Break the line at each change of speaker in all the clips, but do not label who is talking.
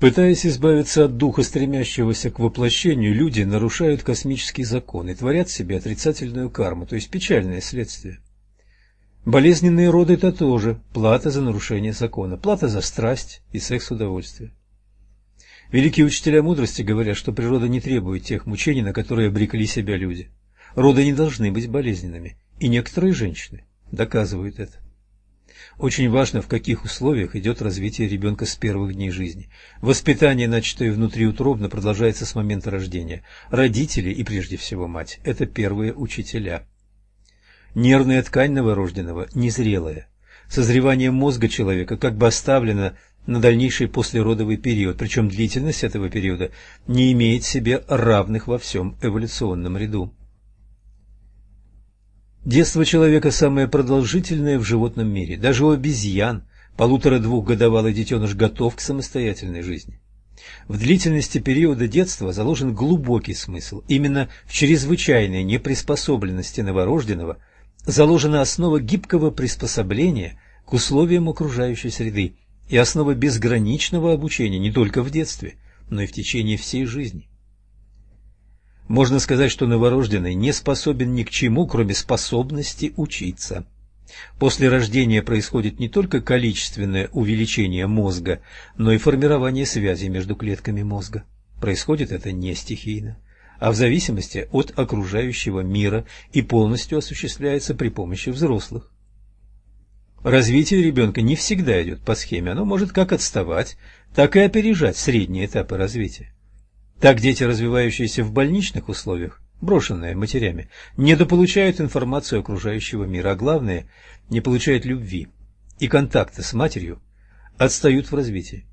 Пытаясь избавиться от духа, стремящегося к воплощению, люди нарушают космический закон и творят себе отрицательную карму, то есть печальное следствие. Болезненные роды – это тоже плата за нарушение закона, плата за страсть и секс-удовольствие. Великие учителя мудрости говорят, что природа не требует тех мучений, на которые обрекли себя люди. Роды не должны быть болезненными, и некоторые женщины доказывают это. Очень важно, в каких условиях идет развитие ребенка с первых дней жизни. Воспитание, начатое внутриутробно, продолжается с момента рождения. Родители и прежде всего мать – это первые учителя. Нервная ткань новорожденного незрелая. Созревание мозга человека как бы оставлено на дальнейший послеродовый период, причем длительность этого периода не имеет себе равных во всем эволюционном ряду. Детство человека самое продолжительное в животном мире. Даже у обезьян полутора-двухгодовалый детеныш готов к самостоятельной жизни. В длительности периода детства заложен глубокий смысл. Именно в чрезвычайной неприспособленности новорожденного заложена основа гибкого приспособления к условиям окружающей среды и основа безграничного обучения не только в детстве, но и в течение всей жизни. Можно сказать, что новорожденный не способен ни к чему, кроме способности учиться. После рождения происходит не только количественное увеличение мозга, но и формирование связи между клетками мозга. Происходит это не стихийно, а в зависимости от окружающего мира и полностью осуществляется при помощи взрослых. Развитие ребенка не всегда идет по схеме, оно может как отставать, так и опережать средние этапы развития. Так дети, развивающиеся в больничных условиях, брошенные матерями, недополучают информацию окружающего мира, а главное, не получают любви и контакта с матерью, отстают в развитии.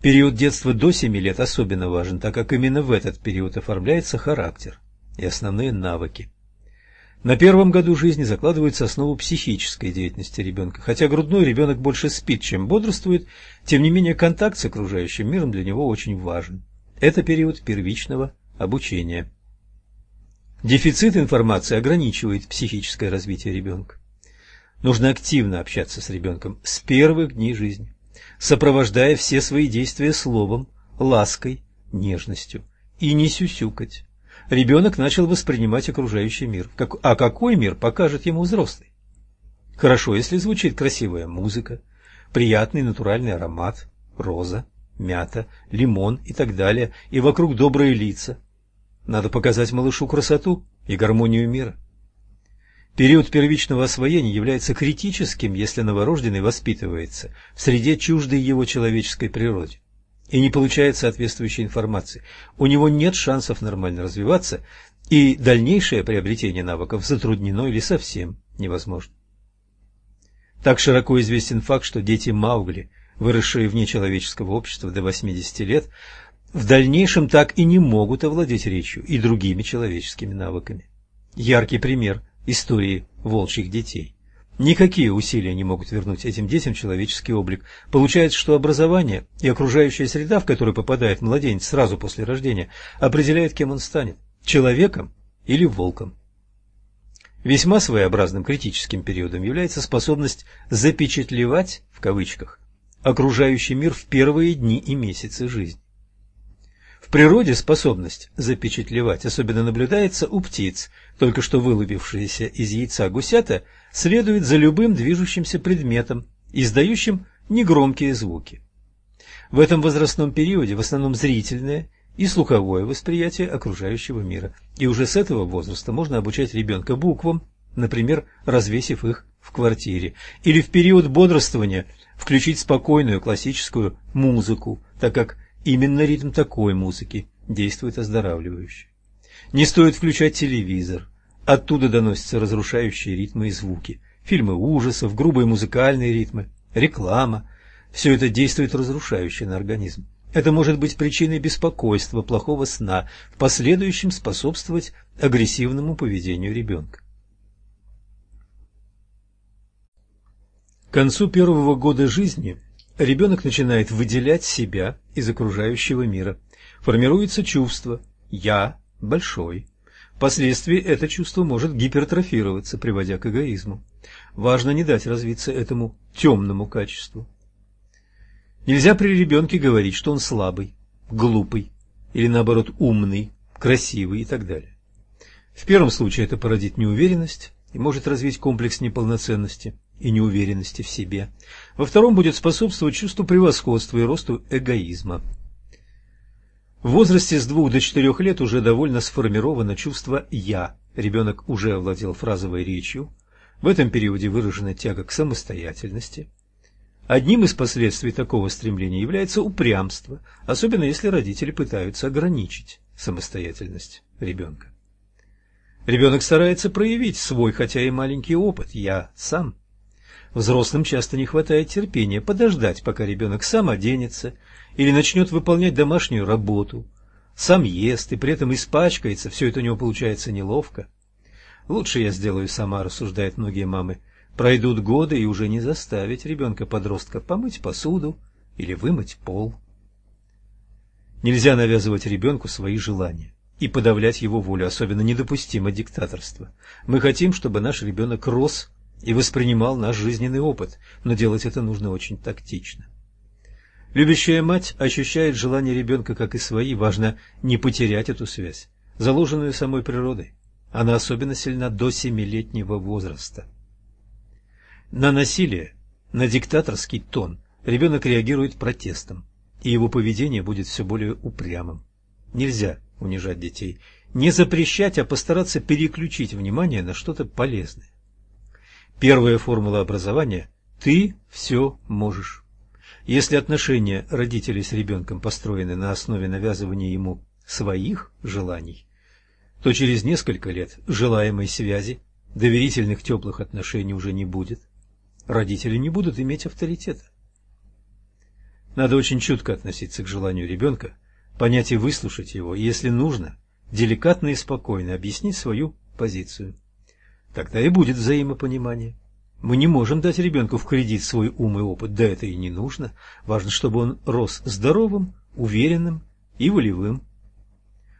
Период детства до 7 лет особенно важен, так как именно в этот период оформляется характер и основные навыки. На первом году жизни закладывается основу психической деятельности ребенка. Хотя грудной ребенок больше спит, чем бодрствует, тем не менее контакт с окружающим миром для него очень важен. Это период первичного обучения. Дефицит информации ограничивает психическое развитие ребенка. Нужно активно общаться с ребенком с первых дней жизни, сопровождая все свои действия словом, лаской, нежностью и не сюсюкать ребенок начал воспринимать окружающий мир. а какой мир покажет ему взрослый? Хорошо, если звучит красивая музыка, приятный натуральный аромат, роза, мята, лимон и так далее, и вокруг добрые лица. Надо показать малышу красоту и гармонию мира. Период первичного освоения является критическим, если новорожденный воспитывается в среде чуждой его человеческой природе и не получает соответствующей информации. У него нет шансов нормально развиваться, и дальнейшее приобретение навыков затруднено или совсем невозможно. Так широко известен факт, что дети Маугли, выросшие вне человеческого общества до 80 лет, в дальнейшем так и не могут овладеть речью и другими человеческими навыками. Яркий пример истории волчьих детей. Никакие усилия не могут вернуть этим детям человеческий облик. Получается, что образование и окружающая среда, в которую попадает младенец сразу после рождения, определяет, кем он станет – человеком или волком. Весьма своеобразным критическим периодом является способность «запечатлевать» в кавычках окружающий мир в первые дни и месяцы жизни. В природе способность запечатлевать особенно наблюдается у птиц, только что вылупившиеся из яйца гусята следуют за любым движущимся предметом, издающим негромкие звуки. В этом возрастном периоде в основном зрительное и слуховое восприятие окружающего мира, и уже с этого возраста можно обучать ребенка буквам, например, развесив их в квартире, или в период бодрствования включить спокойную классическую музыку, так как Именно ритм такой музыки действует оздоравливающе. Не стоит включать телевизор. Оттуда доносятся разрушающие ритмы и звуки. Фильмы ужасов, грубые музыкальные ритмы, реклама. Все это действует разрушающе на организм. Это может быть причиной беспокойства, плохого сна, в последующем способствовать агрессивному поведению ребенка. К концу первого года жизни ребенок начинает выделять себя из окружающего мира. Формируется чувство «я большой». Впоследствии это чувство может гипертрофироваться, приводя к эгоизму. Важно не дать развиться этому темному качеству. Нельзя при ребенке говорить, что он слабый, глупый или наоборот умный, красивый и так далее. В первом случае это породит неуверенность и может развить комплекс неполноценности и неуверенности в себе. Во втором будет способствовать чувству превосходства и росту эгоизма. В возрасте с двух до четырех лет уже довольно сформировано чувство «я». Ребенок уже овладел фразовой речью. В этом периоде выражена тяга к самостоятельности. Одним из последствий такого стремления является упрямство, особенно если родители пытаются ограничить самостоятельность ребенка. Ребенок старается проявить свой, хотя и маленький опыт «я сам». Взрослым часто не хватает терпения подождать, пока ребенок сам оденется или начнет выполнять домашнюю работу, сам ест и при этом испачкается, все это у него получается неловко. Лучше я сделаю сама, рассуждают многие мамы. Пройдут годы и уже не заставить ребенка-подростка помыть посуду или вымыть пол. Нельзя навязывать ребенку свои желания и подавлять его волю, особенно недопустимо диктаторство. Мы хотим, чтобы наш ребенок рос и воспринимал наш жизненный опыт, но делать это нужно очень тактично. Любящая мать ощущает желание ребенка, как и свои, важно не потерять эту связь, заложенную самой природой. Она особенно сильна до семилетнего возраста. На насилие, на диктаторский тон ребенок реагирует протестом, и его поведение будет все более упрямым. Нельзя унижать детей, не запрещать, а постараться переключить внимание на что-то полезное. Первая формула образования – ты все можешь. Если отношения родителей с ребенком построены на основе навязывания ему своих желаний, то через несколько лет желаемой связи, доверительных теплых отношений уже не будет. Родители не будут иметь авторитета. Надо очень чутко относиться к желанию ребенка, понять и выслушать его, и, если нужно, деликатно и спокойно объяснить свою позицию. Тогда и будет взаимопонимание. Мы не можем дать ребенку в кредит свой ум и опыт, да это и не нужно. Важно, чтобы он рос здоровым, уверенным и волевым.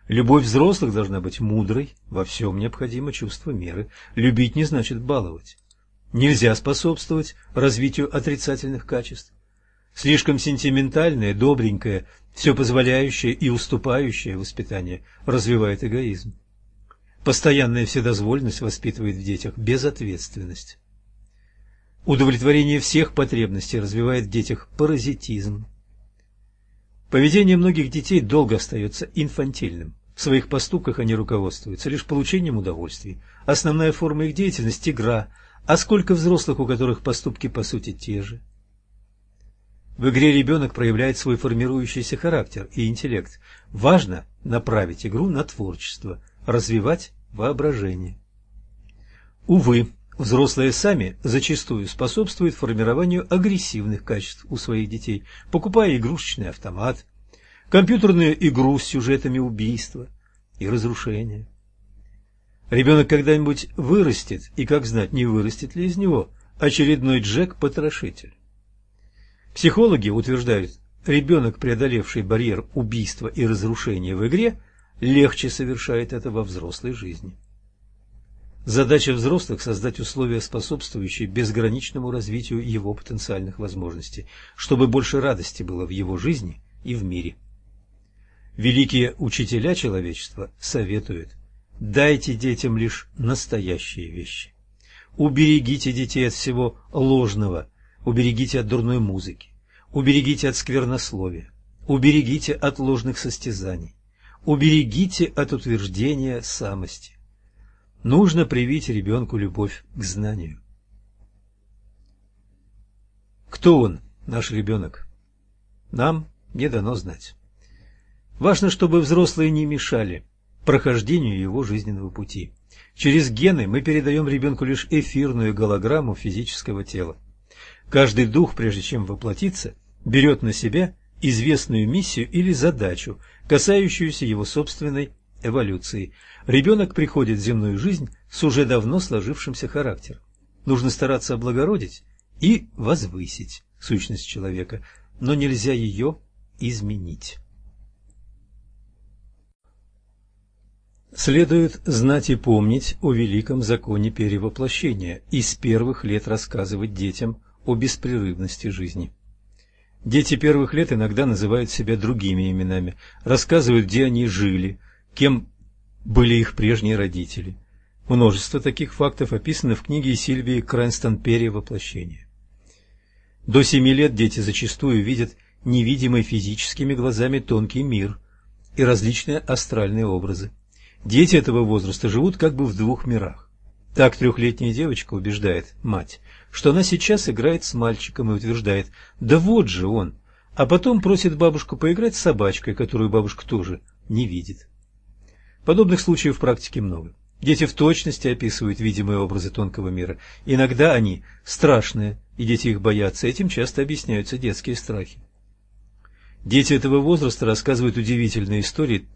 Любовь взрослых должна быть мудрой, во всем необходимо чувство меры. Любить не значит баловать. Нельзя способствовать развитию отрицательных качеств. Слишком сентиментальное, добренькое, все позволяющее и уступающее воспитание развивает эгоизм. Постоянная вседозволенность воспитывает в детях безответственность. Удовлетворение всех потребностей развивает в детях паразитизм. Поведение многих детей долго остается инфантильным. В своих поступках они руководствуются лишь получением удовольствий. Основная форма их деятельности – игра. А сколько взрослых, у которых поступки по сути те же? В игре ребенок проявляет свой формирующийся характер и интеллект. Важно направить игру на творчество, развивать воображение. Увы, взрослые сами зачастую способствуют формированию агрессивных качеств у своих детей, покупая игрушечный автомат, компьютерную игру с сюжетами убийства и разрушения. Ребенок когда-нибудь вырастет, и как знать, не вырастет ли из него очередной Джек-потрошитель. Психологи утверждают, ребенок, преодолевший барьер убийства и разрушения в игре, легче совершает это во взрослой жизни. Задача взрослых – создать условия, способствующие безграничному развитию его потенциальных возможностей, чтобы больше радости было в его жизни и в мире. Великие учителя человечества советуют дайте детям лишь настоящие вещи. Уберегите детей от всего ложного, Уберегите от дурной музыки, уберегите от сквернословия, уберегите от ложных состязаний, уберегите от утверждения самости. Нужно привить ребенку любовь к знанию. Кто он, наш ребенок? Нам не дано знать. Важно, чтобы взрослые не мешали прохождению его жизненного пути. Через гены мы передаем ребенку лишь эфирную голограмму физического тела. Каждый дух, прежде чем воплотиться, берет на себя известную миссию или задачу, касающуюся его собственной эволюции. Ребенок приходит в земную жизнь с уже давно сложившимся характером. Нужно стараться облагородить и возвысить сущность человека, но нельзя ее изменить. Следует знать и помнить о великом законе перевоплощения и с первых лет рассказывать детям о беспрерывности жизни. Дети первых лет иногда называют себя другими именами, рассказывают, где они жили, кем были их прежние родители. Множество таких фактов описано в книге Сильвии Крэнстон «Перевоплощение». До семи лет дети зачастую видят невидимый физическими глазами тонкий мир и различные астральные образы. Дети этого возраста живут как бы в двух мирах. Так трехлетняя девочка убеждает мать, что она сейчас играет с мальчиком и утверждает «да вот же он», а потом просит бабушку поиграть с собачкой, которую бабушка тоже не видит. Подобных случаев в практике много. Дети в точности описывают видимые образы тонкого мира. Иногда они страшные, и дети их боятся. Этим часто объясняются детские страхи. Дети этого возраста рассказывают удивительные истории.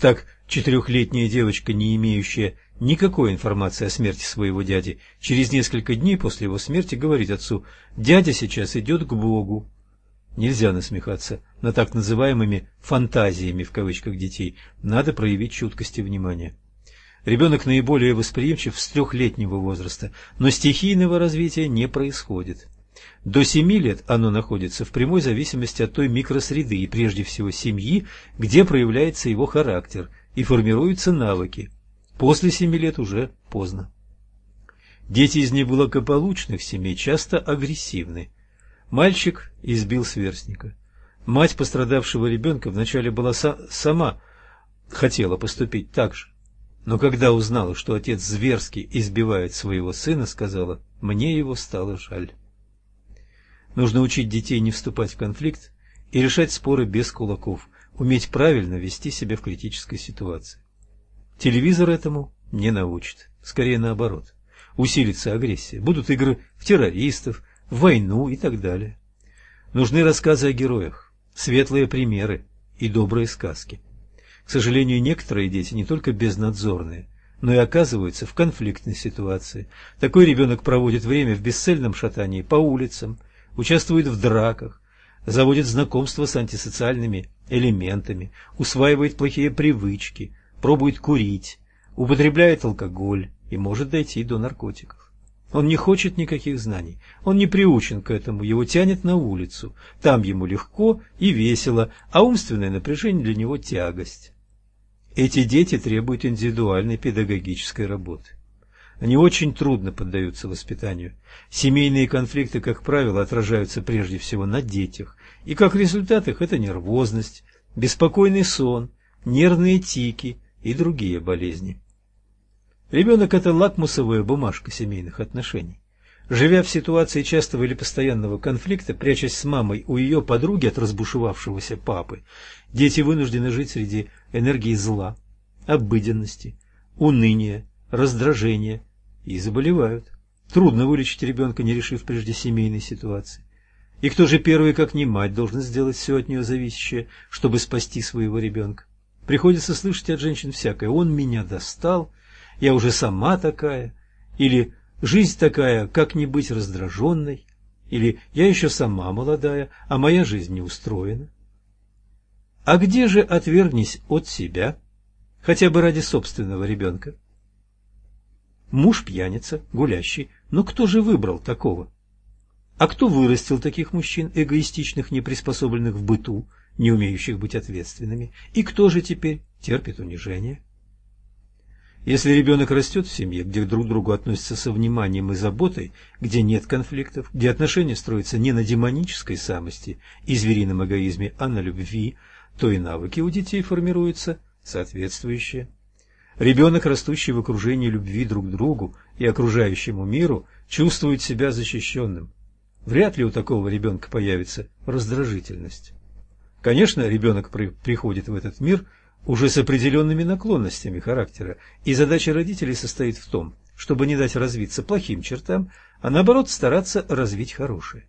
Так, четырехлетняя девочка, не имеющая никакой информации о смерти своего дяди, через несколько дней после его смерти говорит отцу «Дядя сейчас идет к Богу». Нельзя насмехаться над так называемыми «фантазиями» в кавычках детей. Надо проявить чуткость и внимание. Ребенок наиболее восприимчив с трехлетнего возраста, но стихийного развития не происходит. До семи лет оно находится в прямой зависимости от той микросреды и прежде всего семьи, где проявляется его характер и формируются навыки. После семи лет уже поздно. Дети из неблагополучных семей часто агрессивны. Мальчик избил сверстника. Мать пострадавшего ребенка вначале была са сама хотела поступить так же. Но когда узнала, что отец зверски избивает своего сына, сказала, мне его стало жаль. Нужно учить детей не вступать в конфликт и решать споры без кулаков, уметь правильно вести себя в критической ситуации. Телевизор этому не научит, скорее наоборот. Усилится агрессия, будут игры в террористов, в войну и так далее. Нужны рассказы о героях, светлые примеры и добрые сказки. К сожалению, некоторые дети не только безнадзорные, но и оказываются в конфликтной ситуации. Такой ребенок проводит время в бесцельном шатании по улицам, участвует в драках, заводит знакомства с антисоциальными элементами, усваивает плохие привычки, пробует курить, употребляет алкоголь и может дойти до наркотиков. Он не хочет никаких знаний, он не приучен к этому, его тянет на улицу, там ему легко и весело, а умственное напряжение для него тягость. Эти дети требуют индивидуальной педагогической работы. Они очень трудно поддаются воспитанию. Семейные конфликты, как правило, отражаются прежде всего на детях, и как результат их это нервозность, беспокойный сон, нервные тики и другие болезни. Ребенок – это лакмусовая бумажка семейных отношений. Живя в ситуации частого или постоянного конфликта, прячась с мамой у ее подруги от разбушевавшегося папы, дети вынуждены жить среди энергии зла, обыденности, уныния, раздражения и заболевают. Трудно вылечить ребенка, не решив прежде семейной ситуации. И кто же первый, как не мать, должен сделать все от нее зависящее, чтобы спасти своего ребенка? Приходится слышать от женщин всякое. Он меня достал, я уже сама такая. Или жизнь такая, как не быть раздраженной. Или я еще сама молодая, а моя жизнь не устроена. А где же отвергнись от себя, хотя бы ради собственного ребенка? Муж пьяница, гулящий, но кто же выбрал такого? А кто вырастил таких мужчин, эгоистичных, неприспособленных в быту, не умеющих быть ответственными? И кто же теперь терпит унижение? Если ребенок растет в семье, где друг к другу относятся со вниманием и заботой, где нет конфликтов, где отношения строятся не на демонической самости и зверином эгоизме, а на любви, то и навыки у детей формируются соответствующие. Ребенок, растущий в окружении любви друг к другу и окружающему миру, чувствует себя защищенным. Вряд ли у такого ребенка появится раздражительность. Конечно, ребенок при, приходит в этот мир уже с определенными наклонностями характера, и задача родителей состоит в том, чтобы не дать развиться плохим чертам, а наоборот стараться развить хорошие.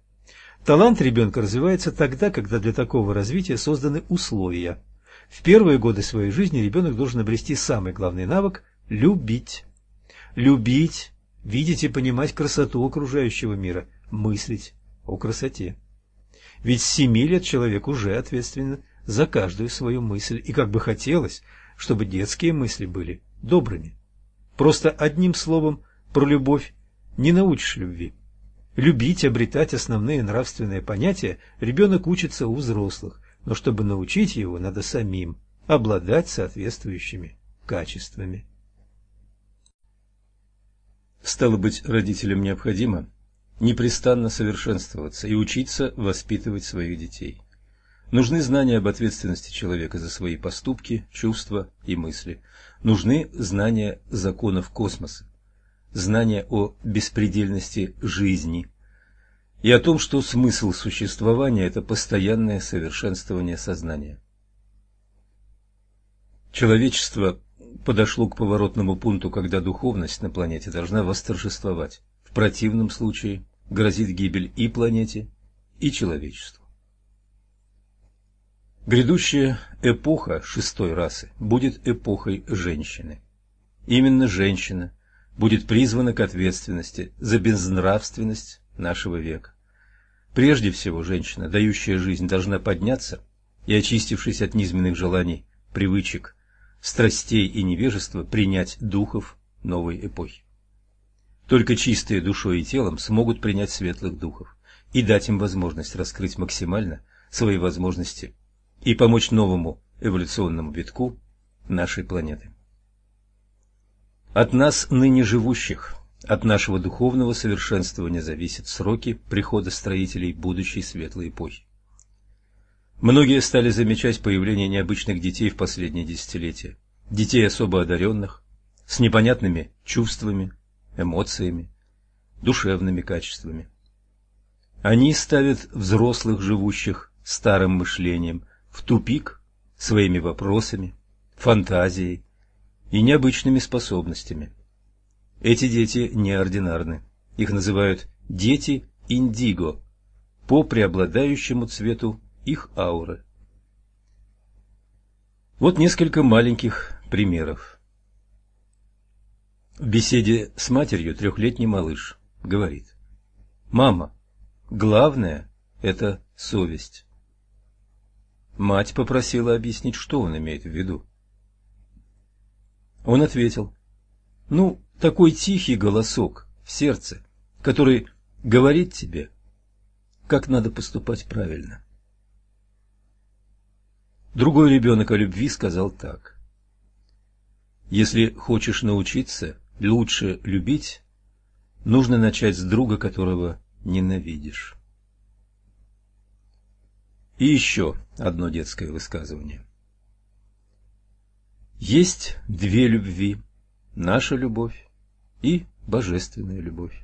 Талант ребенка развивается тогда, когда для такого развития созданы условия. В первые годы своей жизни ребенок должен обрести самый главный навык – любить. Любить, видеть и понимать красоту окружающего мира, мыслить о красоте. Ведь с семи лет человек уже ответственен за каждую свою мысль, и как бы хотелось, чтобы детские мысли были добрыми. Просто одним словом про любовь не научишь любви. Любить, обретать основные нравственные понятия ребенок учится у взрослых, но чтобы научить его, надо самим обладать соответствующими качествами.
Стало быть, родителям необходимо непрестанно совершенствоваться и учиться воспитывать своих детей. Нужны знания об ответственности человека за свои поступки, чувства и мысли. Нужны знания законов космоса, знания о беспредельности жизни и о том, что смысл существования – это постоянное совершенствование сознания. Человечество подошло к поворотному пункту, когда духовность на планете должна восторжествовать. В противном случае грозит гибель и планете, и человечеству. Грядущая эпоха шестой расы будет эпохой женщины. Именно женщина будет призвана к ответственности за безнравственность нашего века. Прежде всего, женщина, дающая жизнь, должна подняться и, очистившись от низменных желаний, привычек, страстей и невежества, принять духов новой эпохи. Только чистые душой и телом смогут принять светлых духов и дать им возможность раскрыть максимально свои возможности и помочь новому эволюционному витку нашей планеты. От нас, ныне живущих, от нашего духовного совершенствования зависят сроки прихода строителей будущей светлой эпохи. Многие стали замечать появление необычных детей в последние десятилетия, детей особо одаренных, с непонятными чувствами, эмоциями, душевными качествами. Они ставят взрослых, живущих старым мышлением, в тупик своими вопросами, фантазией и необычными способностями. Эти дети неординарны. Их называют «дети индиго» по преобладающему цвету их ауры. Вот несколько маленьких примеров. В беседе с матерью трехлетний малыш говорит «Мама, главное – это совесть». Мать попросила объяснить, что он имеет в виду. Он ответил, «Ну, такой тихий голосок в сердце, который говорит тебе, как надо поступать правильно». Другой ребенок о любви сказал так. «Если хочешь научиться лучше любить, нужно начать с друга, которого ненавидишь». И еще одно детское высказывание. Есть две любви – наша любовь и божественная любовь.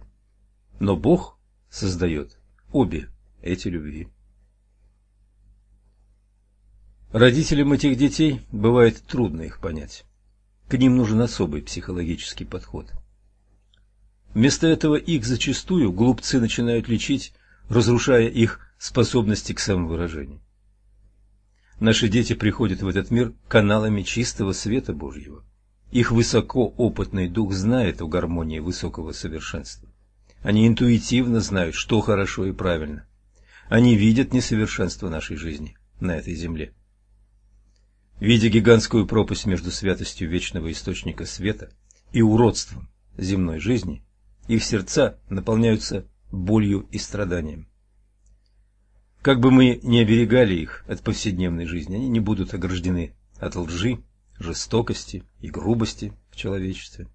Но Бог создает обе эти любви. Родителям этих детей бывает трудно их понять. К ним нужен особый психологический подход. Вместо этого их зачастую глупцы начинают лечить, разрушая их способности к самовыражению. Наши дети приходят в этот мир каналами чистого света Божьего. Их высокоопытный дух знает о гармонии высокого совершенства. Они интуитивно знают, что хорошо и правильно. Они видят несовершенство нашей жизни на этой земле. Видя гигантскую пропасть между святостью вечного источника света и уродством земной жизни, их сердца наполняются болью и страданием. Как бы мы ни оберегали их от повседневной жизни, они не будут ограждены от лжи, жестокости и грубости в человечестве.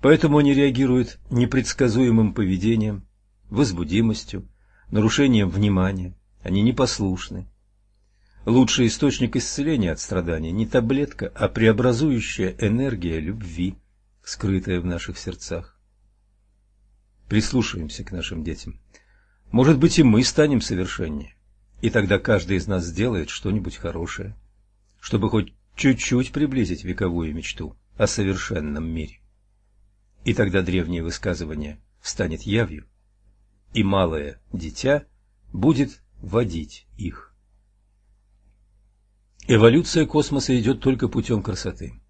Поэтому они реагируют непредсказуемым поведением, возбудимостью, нарушением внимания. Они непослушны. Лучший источник исцеления от страданий не таблетка, а преобразующая энергия любви, скрытая в наших сердцах. Прислушаемся к нашим детям. Может быть, и мы станем совершеннее, и тогда каждый из нас сделает что-нибудь хорошее, чтобы хоть чуть-чуть приблизить вековую мечту о совершенном мире. И тогда древнее высказывание встанет явью, и малое дитя будет водить их. Эволюция космоса идет только путем красоты.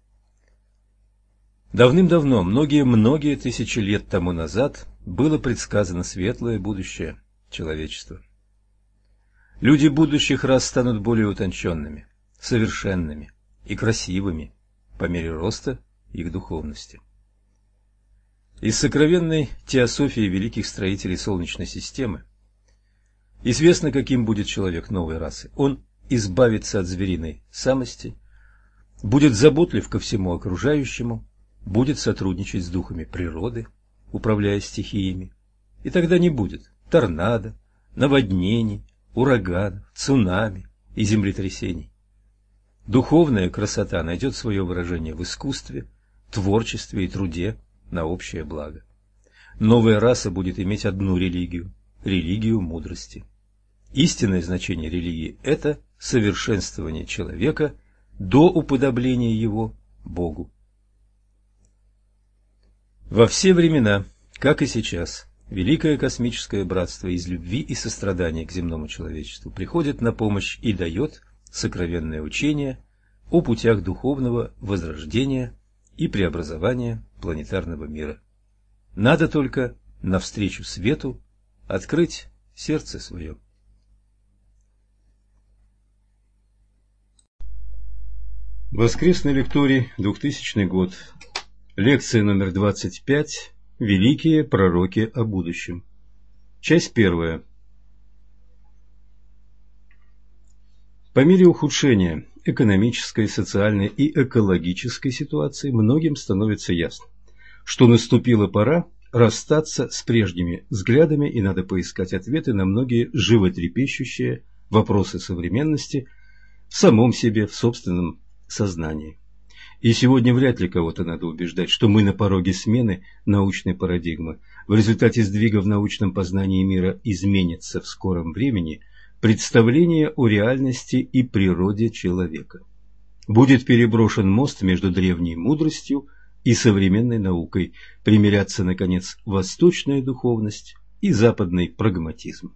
Давным-давно, многие-многие тысячи лет тому назад, было предсказано светлое будущее – человечества. Люди будущих рас станут более утонченными, совершенными и красивыми по мере роста их духовности. Из сокровенной теософии великих строителей Солнечной системы известно, каким будет человек новой расы. Он избавится от звериной самости, будет заботлив ко всему окружающему, будет сотрудничать с духами природы, управляя стихиями, и тогда не будет торнадо, наводнений, ураганов, цунами и землетрясений. Духовная красота найдет свое выражение в искусстве, творчестве и труде на общее благо. Новая раса будет иметь одну религию – религию мудрости. Истинное значение религии – это совершенствование человека до уподобления его Богу. Во все времена, как и сейчас, великое космическое братство из любви и сострадания к земному человечеству приходит на помощь и дает сокровенное учение о путях духовного возрождения и преобразования планетарного мира. Надо только навстречу свету открыть сердце свое. Воскресный лекторий, 2000 год. Лекция номер 25. Великие пророки о будущем. Часть первая. По мере ухудшения экономической, социальной и экологической ситуации многим становится ясно, что наступила пора расстаться с прежними взглядами и надо поискать ответы на многие животрепещущие вопросы современности в самом себе, в собственном сознании. И сегодня вряд ли кого-то надо убеждать, что мы на пороге смены научной парадигмы. В результате сдвига в научном познании мира изменится в скором времени представление о реальности и природе человека. Будет переброшен мост между древней мудростью и современной наукой, примирятся, наконец, восточная духовность и западный прагматизм.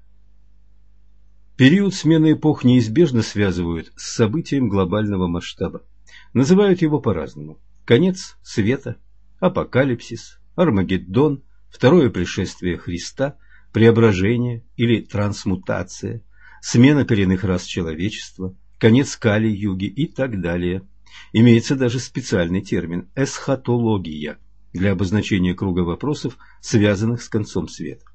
Период смены эпох неизбежно связывают с событием глобального масштаба. Называют его по-разному. Конец света, апокалипсис, Армагеддон, второе пришествие Христа, преображение или трансмутация, смена коренных рас человечества, конец Кали-юги и так далее. Имеется даже специальный термин «эсхатология» для обозначения круга вопросов, связанных с концом света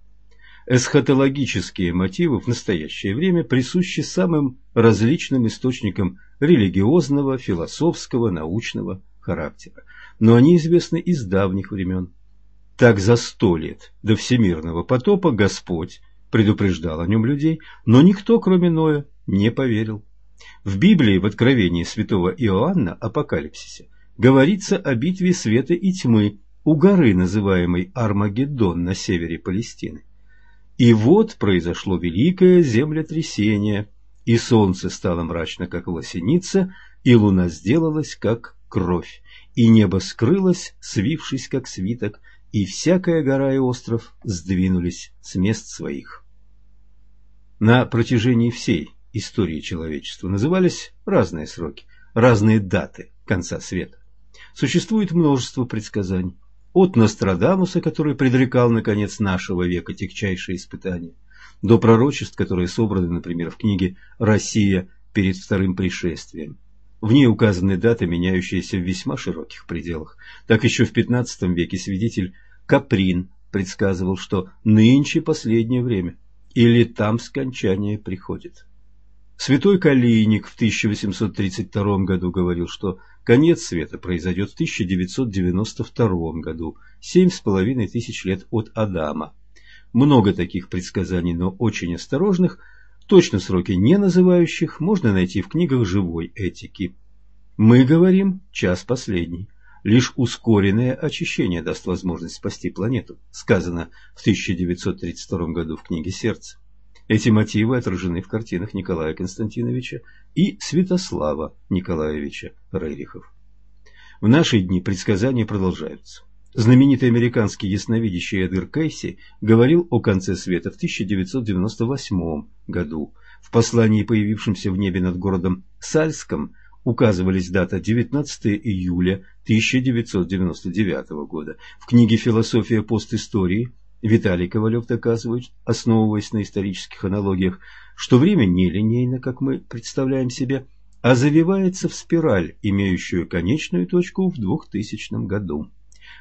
эсхатологические мотивы в настоящее время присущи самым различным источникам религиозного, философского, научного характера, но они известны из давних времен. Так за сто лет до всемирного потопа Господь предупреждал о нем людей, но никто, кроме Ноя, не поверил. В Библии в Откровении святого Иоанна Апокалипсисе говорится о битве света и тьмы у горы, называемой Армагеддон на севере Палестины. И вот произошло великое землетрясение, и солнце стало мрачно, как лосеница, и луна сделалась, как кровь, и небо скрылось, свившись, как свиток, и всякая гора и остров сдвинулись с мест своих. На протяжении всей истории человечества назывались разные сроки, разные даты конца света. Существует множество предсказаний от Нострадамуса, который предрекал наконец нашего века тягчайшие испытания, до пророчеств, которые собраны, например, в книге «Россия перед вторым пришествием». В ней указаны даты, меняющиеся в весьма широких пределах. Так еще в XV веке свидетель Каприн предсказывал, что нынче последнее время, или там скончание приходит. Святой Калийник в 1832 году говорил, что конец света произойдет в 1992 году, семь с половиной тысяч лет от Адама. Много таких предсказаний, но очень осторожных, точно сроки не называющих, можно найти в книгах живой этики. Мы говорим «час последний». Лишь ускоренное очищение даст возможность спасти планету, сказано в 1932 году в книге «Сердце». Эти мотивы отражены в картинах Николая Константиновича и Святослава Николаевича Рерихов. В наши дни предсказания продолжаются. Знаменитый американский ясновидящий Эдгар Кейси говорил о конце света в 1998 году. В послании, появившемся в небе над городом Сальском, указывались дата 19 июля 1999 года. В книге «Философия постистории» Виталий Ковалев доказывает, основываясь на исторических аналогиях, что время не линейно, как мы представляем себе, а завивается в спираль, имеющую конечную точку в 2000 году.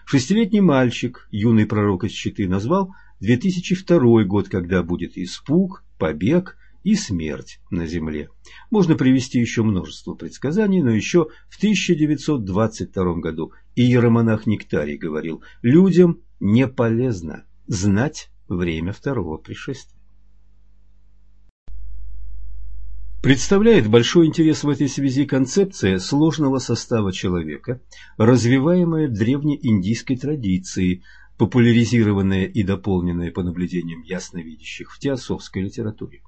Шестилетний мальчик, юный пророк из Читы, назвал 2002 год, когда будет испуг, побег и смерть на Земле. Можно привести еще множество предсказаний, но еще в 1922 году иеромонах Нектарий говорил, людям не полезно знать время второго пришествия. Представляет большой интерес в этой связи концепция сложного состава человека, развиваемая древнеиндийской традицией, популяризированная и дополненная по наблюдениям ясновидящих в теософской литературе.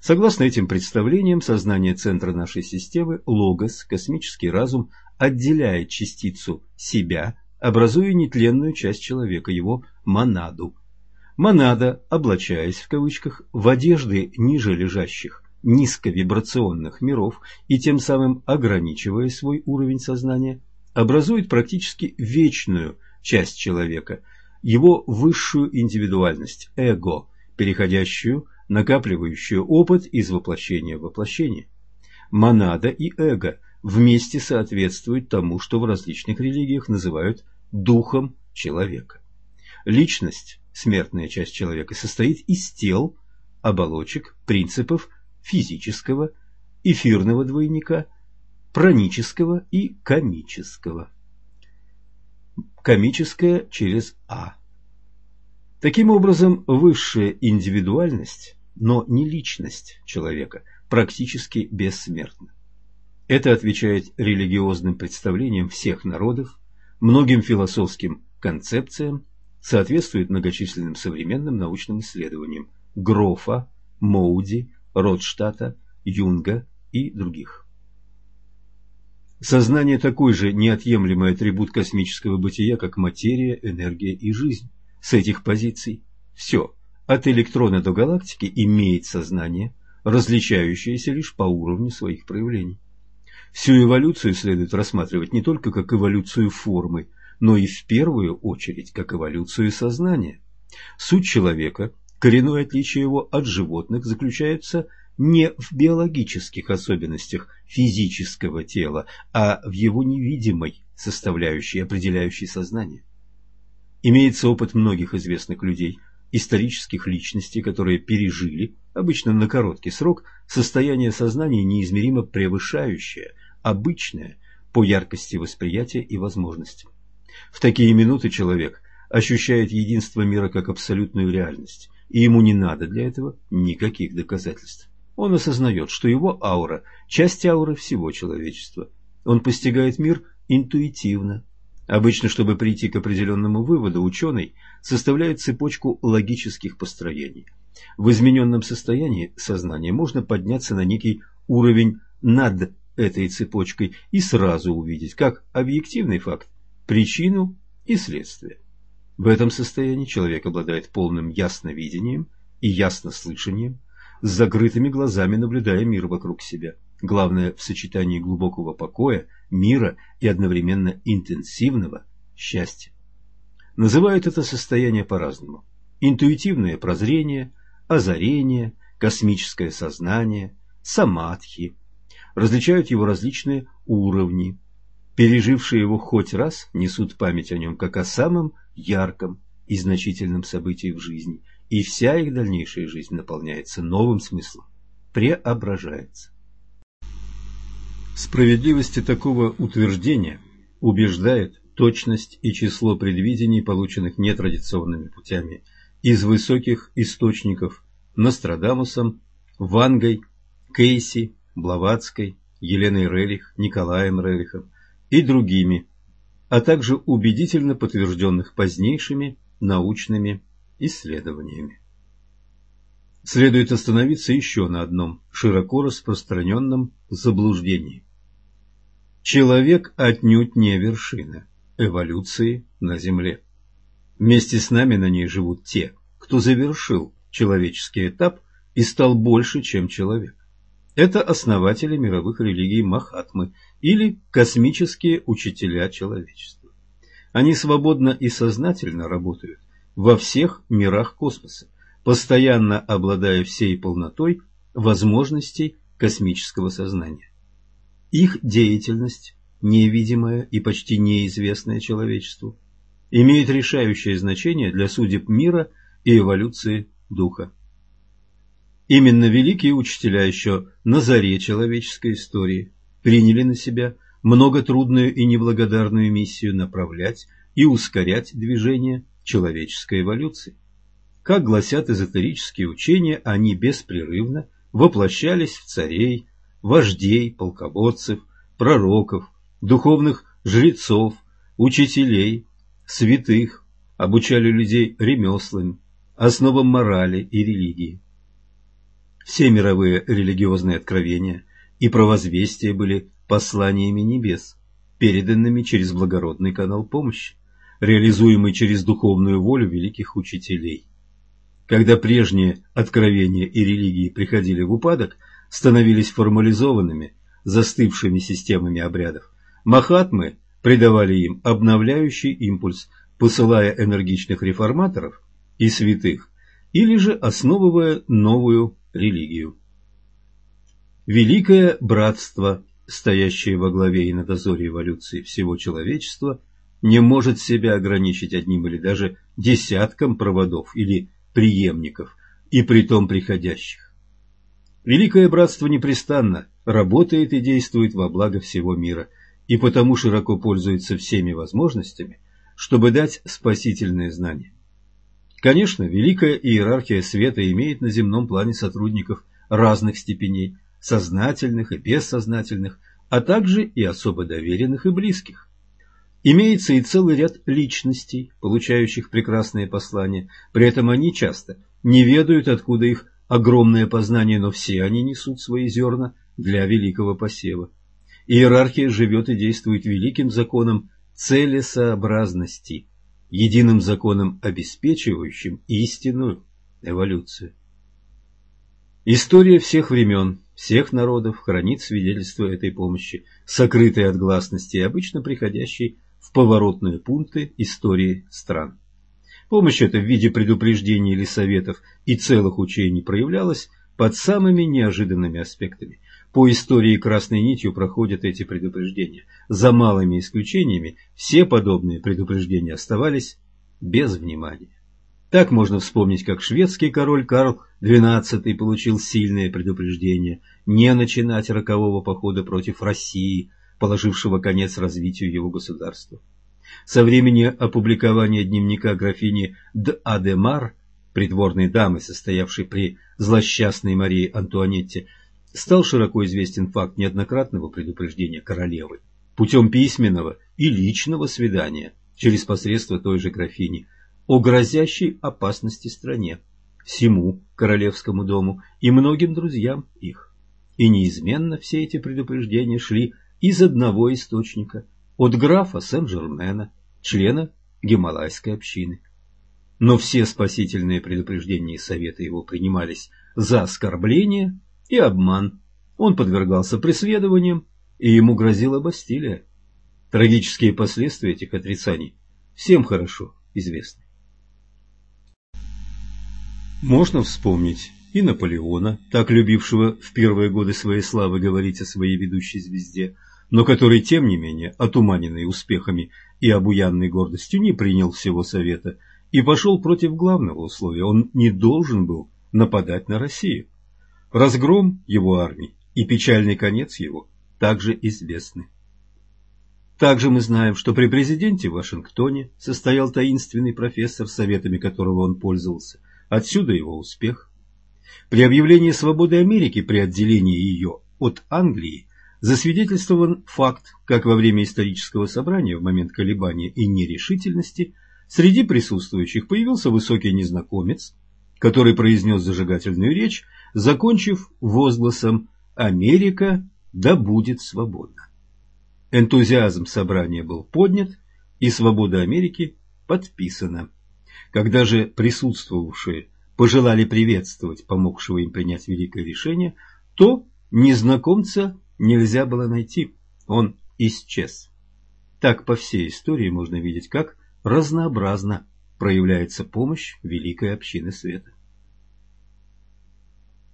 Согласно этим представлениям, сознание центра нашей системы, логос, космический разум, отделяет частицу себя, образуя нетленную часть человека, его монаду. Монада, облачаясь в кавычках, в одежды ниже лежащих низковибрационных миров и тем самым ограничивая свой уровень сознания, образует практически вечную часть человека, его высшую индивидуальность, эго, переходящую, накапливающую опыт из воплощения в воплощение. Монада и эго вместе соответствуют тому, что в различных религиях называют духом человека. Личность, смертная часть человека, состоит из тел, оболочек, принципов, физического, эфирного двойника, пранического и комического. Комическое через А. Таким образом, высшая индивидуальность, но не личность человека, практически бессмертна. Это отвечает религиозным представлениям всех народов, многим философским концепциям, соответствует многочисленным современным научным исследованиям Грофа, Моуди, Ротштата, Юнга и других. Сознание такой же неотъемлемый атрибут космического бытия, как материя, энергия и жизнь. С этих позиций все, от электрона до галактики, имеет сознание, различающееся лишь по уровню своих проявлений. Всю эволюцию следует рассматривать не только как эволюцию формы, но и в первую очередь как эволюцию сознания. Суть человека Коренное отличие его от животных заключается не в биологических особенностях физического тела, а в его невидимой составляющей, определяющей сознание. Имеется опыт многих известных людей, исторических личностей, которые пережили, обычно на короткий срок, состояние сознания неизмеримо превышающее обычное по яркости восприятия и возможностям. В такие минуты человек ощущает единство мира как абсолютную реальность, и ему не надо для этого никаких доказательств. Он осознает, что его аура – часть ауры всего человечества. Он постигает мир интуитивно. Обычно, чтобы прийти к определенному выводу, ученый составляет цепочку логических построений. В измененном состоянии сознания можно подняться на некий уровень над этой цепочкой и сразу увидеть, как объективный факт, причину и следствие. В этом состоянии человек обладает полным ясновидением и яснослышанием, с закрытыми глазами наблюдая мир вокруг себя. Главное в сочетании глубокого покоя, мира и одновременно интенсивного счастья. Называют это состояние по-разному. Интуитивное прозрение, озарение, космическое сознание, самадхи. Различают его различные уровни. Пережившие его хоть раз несут память о нем как о самом ярком и значительном событии в жизни, и вся их дальнейшая жизнь наполняется новым смыслом, преображается. Справедливости такого утверждения убеждает точность и число предвидений, полученных нетрадиционными путями из высоких источников Нострадамусом, Вангой, Кейси, Блаватской, Еленой Рерих, Николаем Рерихом и другими а также убедительно подтвержденных позднейшими научными исследованиями. Следует остановиться еще на одном широко распространенном заблуждении. Человек отнюдь не вершина эволюции на Земле. Вместе с нами на ней живут те, кто завершил человеческий этап и стал больше, чем человек. Это основатели мировых религий Махатмы или космические учителя человечества. Они свободно и сознательно работают во всех мирах космоса, постоянно обладая всей полнотой возможностей космического сознания. Их деятельность, невидимая и почти неизвестная человечеству, имеет решающее значение для судеб мира и эволюции духа. Именно великие учителя еще на заре человеческой истории приняли на себя многотрудную и неблагодарную миссию направлять и ускорять движение человеческой эволюции. Как гласят эзотерические учения, они беспрерывно воплощались в царей, вождей, полководцев, пророков, духовных жрецов, учителей, святых, обучали людей ремеслам, основам морали и религии. Все мировые религиозные откровения и провозвестия были посланиями небес, переданными через благородный канал помощи, реализуемый через духовную волю великих учителей. Когда прежние откровения и религии приходили в упадок, становились формализованными, застывшими системами обрядов, махатмы придавали им обновляющий импульс, посылая энергичных реформаторов и святых, или же основывая новую религию. Великое братство, стоящее во главе и на дозоре эволюции всего человечества, не может себя ограничить одним или даже десятком проводов или преемников, и притом приходящих. Великое братство непрестанно работает и действует во благо всего мира, и потому широко пользуется всеми возможностями, чтобы дать спасительные знания. Конечно, великая иерархия света имеет на земном плане сотрудников разных степеней, сознательных и бессознательных, а также и особо доверенных и близких. Имеется и целый ряд личностей, получающих прекрасные послания, при этом они часто не ведают, откуда их огромное познание, но все они несут свои зерна для великого посева. Иерархия живет и действует великим законом целесообразности, единым законом, обеспечивающим истинную эволюцию. История всех времен, всех народов хранит свидетельство этой помощи, сокрытой от гласности и обычно приходящей в поворотные пункты истории стран. Помощь эта в виде предупреждений или советов и целых учений проявлялась под самыми неожиданными аспектами. По истории красной нитью проходят эти предупреждения. За малыми исключениями все подобные предупреждения оставались без внимания. Так можно вспомнить, как шведский король Карл XII получил сильное предупреждение не начинать рокового похода против России, положившего конец развитию его государства. Со времени опубликования дневника графини Д. Адемар, придворной дамы, состоявшей при злосчастной Марии Антуанетте, стал широко известен факт неоднократного предупреждения королевы путем письменного и личного свидания через посредство той же графини о грозящей опасности стране, всему королевскому дому и многим друзьям их. И неизменно все эти предупреждения шли из одного источника, от графа Сен-Жермена, члена Гималайской общины. Но все спасительные предупреждения и советы его принимались за оскорбление и обман. Он подвергался преследованиям, и ему грозила Бастилия. Трагические последствия этих отрицаний всем хорошо известны. Можно вспомнить и Наполеона, так любившего в первые годы своей славы говорить о своей ведущей звезде, но который, тем не менее, отуманенный успехами и обуянной гордостью, не принял всего совета и пошел против главного условия. Он не должен был нападать на Россию. Разгром его армии и печальный конец его также известны. Также мы знаем, что при президенте в Вашингтоне состоял таинственный профессор, советами которого он пользовался. Отсюда его успех. При объявлении свободы Америки при отделении ее от Англии засвидетельствован факт, как во время исторического собрания в момент колебания и нерешительности среди присутствующих появился высокий незнакомец, который произнес зажигательную речь закончив возгласом «Америка да будет свободна». Энтузиазм собрания был поднят, и свобода Америки подписана. Когда же присутствовавшие пожелали приветствовать помогшего им принять великое решение, то незнакомца нельзя было найти, он исчез. Так по всей истории можно видеть, как разнообразно проявляется помощь великой общины света.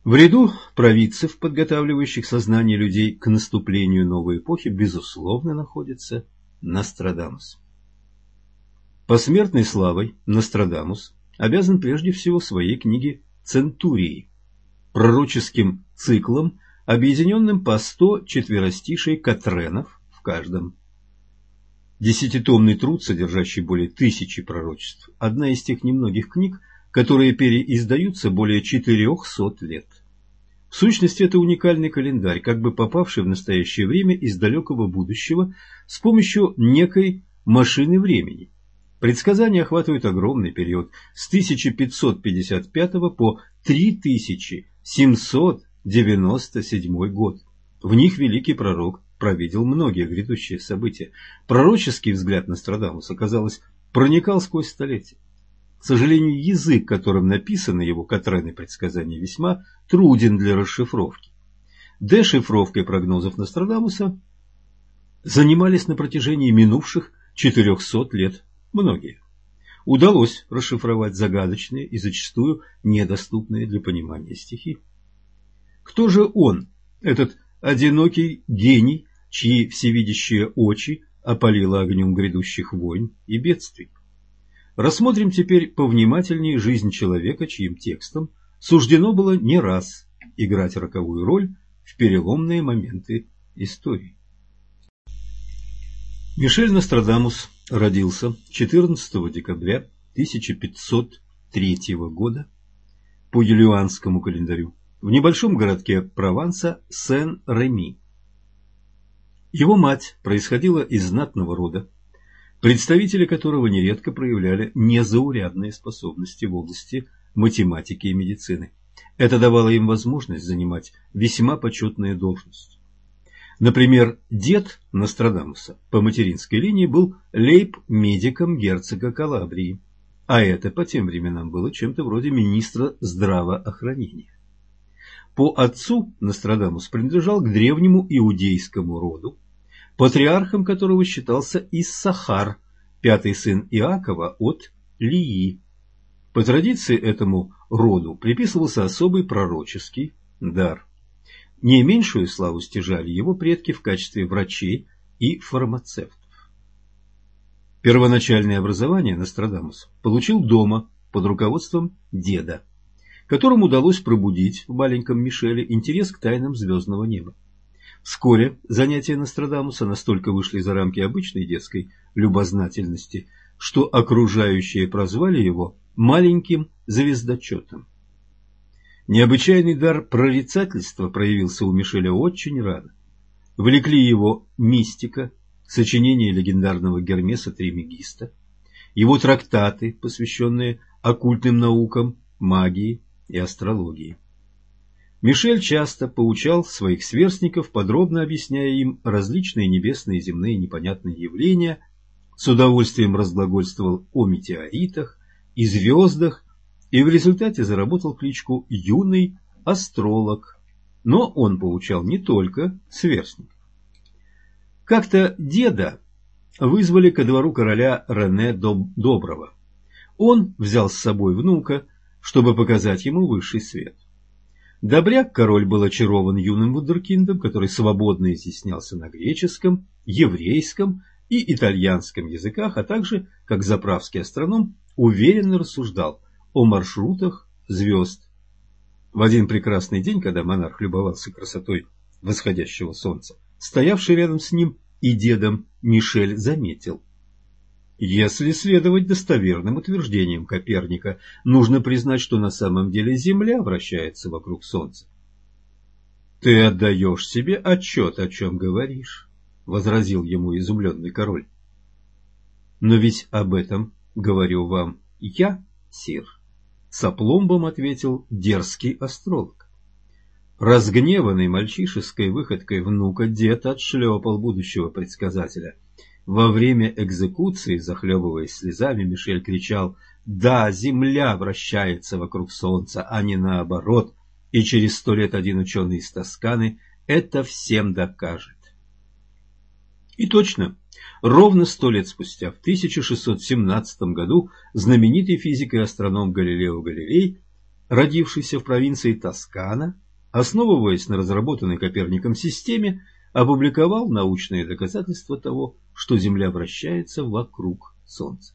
В ряду провидцев, подготавливающих сознание людей к наступлению новой эпохи, безусловно, находится Нострадамус. Посмертной славой Нострадамус обязан прежде всего своей книге «Центурии», пророческим циклом, объединенным по сто четверостишей Катренов в каждом. Десятитомный труд, содержащий более тысячи пророчеств, одна из тех немногих книг, которые переиздаются более четырехсот лет. В сущности, это уникальный календарь, как бы попавший в настоящее время из далекого будущего с помощью некой машины времени. Предсказания охватывают огромный период с 1555 по 3797 год. В них великий пророк провидел многие грядущие события. Пророческий взгляд Нострадамуса, казалось, проникал сквозь столетия. К сожалению, язык, которым написаны его Катрены предсказания, весьма труден для расшифровки. Дешифровкой прогнозов Нострадамуса занимались на протяжении минувших 400 лет многие. Удалось расшифровать загадочные и зачастую недоступные для понимания стихи. Кто же он, этот одинокий гений, чьи всевидящие очи опалило огнем грядущих войн и бедствий? Рассмотрим теперь повнимательнее жизнь человека, чьим текстом суждено было не раз играть роковую роль в переломные моменты истории. Мишель Нострадамус родился 14 декабря 1503 года по юлианскому календарю в небольшом городке Прованса Сен-Реми. Его мать происходила из знатного рода, представители которого нередко проявляли незаурядные способности в области математики и медицины. Это давало им возможность занимать весьма почетные должности. Например, дед Нострадамуса по материнской линии был лейб-медиком герцога Калабрии, а это по тем временам было чем-то вроде министра здравоохранения. По отцу Нострадамус принадлежал к древнему иудейскому роду, патриархом которого считался Иссахар, пятый сын Иакова от Лии. По традиции этому роду приписывался особый пророческий дар. Не меньшую славу стяжали его предки в качестве врачей и фармацевтов. Первоначальное образование Нострадамус получил дома под руководством деда, которому удалось пробудить в маленьком Мишеле интерес к тайнам звездного неба. Вскоре занятия Нострадамуса настолько вышли за рамки обычной детской любознательности, что окружающие прозвали его «маленьким звездочетом». Необычайный дар прорицательства проявился у Мишеля очень рано. Влекли его мистика, сочинение легендарного Гермеса Тримегиста, его трактаты, посвященные оккультным наукам, магии и астрологии. Мишель часто поучал своих сверстников, подробно объясняя им различные небесные и земные непонятные явления, с удовольствием разглагольствовал о метеоритах и звездах, и в результате заработал кличку «юный астролог». Но он поучал не только сверстников. Как-то деда вызвали ко двору короля Рене Доброго. Он взял с собой внука, чтобы показать ему высший свет. Добряк король был очарован юным вундеркиндом, который свободно изъяснялся на греческом, еврейском и итальянском языках, а также, как заправский астроном, уверенно рассуждал о маршрутах звезд. В один прекрасный день, когда монарх любовался красотой восходящего солнца, стоявший рядом с ним и дедом Мишель заметил – если следовать достоверным утверждениям Коперника, нужно признать, что на самом деле Земля вращается вокруг Солнца. «Ты отдаешь себе отчет, о чем говоришь», — возразил ему изумленный король. «Но ведь об этом говорю вам я, сир», — с опломбом ответил дерзкий астролог. Разгневанный мальчишеской выходкой внука дед отшлепал будущего предсказателя — во время экзекуции, захлебываясь слезами, Мишель кричал «Да, Земля вращается вокруг Солнца, а не наоборот, и через сто лет один ученый из Тосканы это всем докажет». И точно, ровно сто лет спустя, в 1617 году, знаменитый физик и астроном Галилео Галилей, родившийся в провинции Тоскана, основываясь на разработанной Коперником системе, опубликовал научные доказательства того, что Земля вращается вокруг Солнца.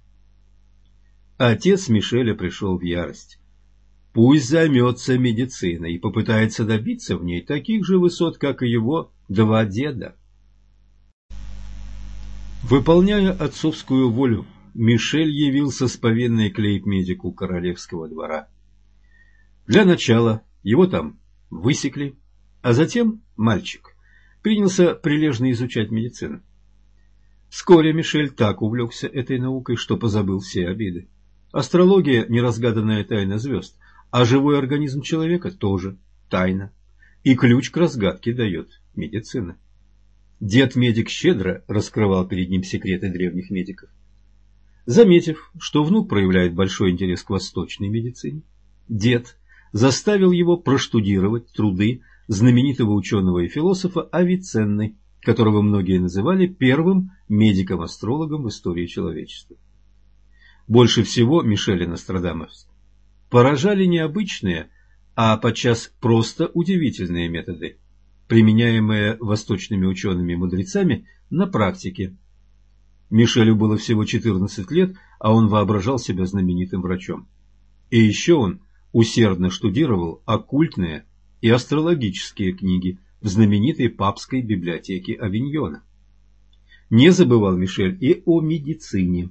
Отец Мишеля пришел в ярость. Пусть займется медициной и попытается добиться в ней таких же высот, как и его два деда. Выполняя отцовскую волю, Мишель явился с повинной к лейб-медику королевского двора. Для начала его там высекли, а затем мальчик принялся прилежно изучать медицину. Вскоре Мишель так увлекся этой наукой, что позабыл все обиды. Астрология – неразгаданная тайна звезд, а живой организм человека тоже тайна. И ключ к разгадке дает медицина. Дед-медик щедро раскрывал перед ним секреты древних медиков. Заметив, что внук проявляет большой интерес к восточной медицине, дед заставил его проштудировать труды знаменитого ученого и философа Авиценны, которого многие называли первым медиком-астрологом в истории человечества. Больше всего Мишеля Нострадамус поражали необычные, а подчас просто удивительные методы, применяемые восточными учеными и мудрецами на практике. Мишелю было всего 14 лет, а он воображал себя знаменитым врачом. И еще он усердно штудировал оккультные и астрологические книги в знаменитой папской библиотеке Авиньона. Не забывал Мишель и о медицине.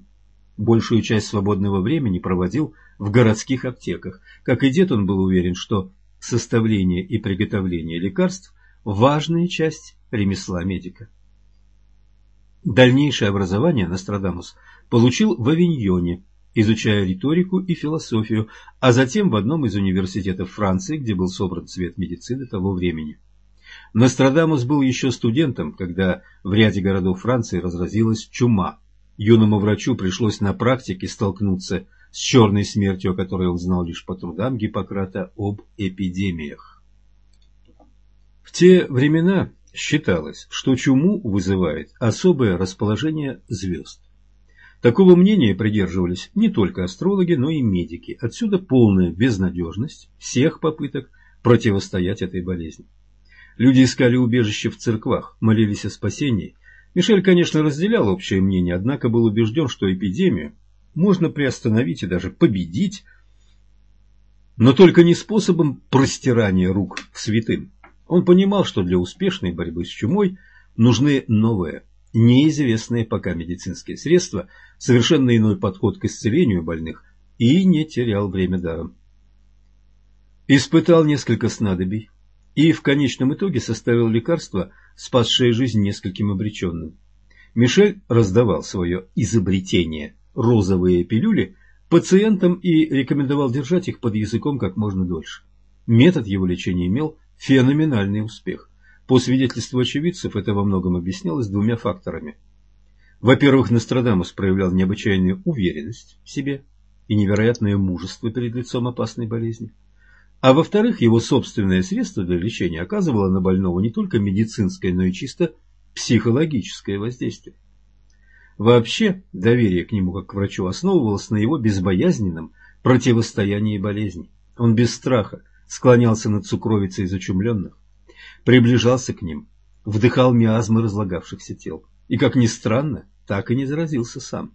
Большую часть свободного времени проводил в городских аптеках. Как и дед, он был уверен, что составление и приготовление лекарств – важная часть ремесла медика. Дальнейшее образование Нострадамус получил в Авиньоне, изучая риторику и философию, а затем в одном из университетов Франции, где был собран цвет медицины того времени. Нострадамус был еще студентом, когда в ряде городов Франции разразилась чума. Юному врачу пришлось на практике столкнуться с черной смертью, о которой он знал лишь по трудам Гиппократа об эпидемиях. В те времена считалось, что чуму вызывает особое расположение звезд. Такого мнения придерживались не только астрологи, но и медики. Отсюда полная безнадежность всех попыток противостоять этой болезни. Люди искали убежище в церквах, молились о спасении. Мишель, конечно, разделял общее мнение, однако был убежден, что эпидемию можно приостановить и даже победить, но только не способом простирания рук к святым. Он понимал, что для успешной борьбы с чумой нужны новые, неизвестные пока медицинские средства, совершенно иной подход к исцелению больных и не терял время даром. Испытал несколько снадобий и в конечном итоге составил лекарство, спасшее жизнь нескольким обреченным. Мишель раздавал свое изобретение розовые пилюли пациентам и рекомендовал держать их под языком как можно дольше. Метод его лечения имел феноменальный успех. По свидетельству очевидцев это во многом объяснялось двумя факторами. Во-первых, Нострадамус проявлял необычайную уверенность в себе и невероятное мужество перед лицом опасной болезни. А во-вторых, его собственное средство для лечения оказывало на больного не только медицинское, но и чисто психологическое воздействие. Вообще, доверие к нему как к врачу основывалось на его безбоязненном противостоянии болезни. Он без страха склонялся над цукровицей зачумленных, приближался к ним, вдыхал миазмы разлагавшихся тел. И, как ни странно, так и не заразился сам.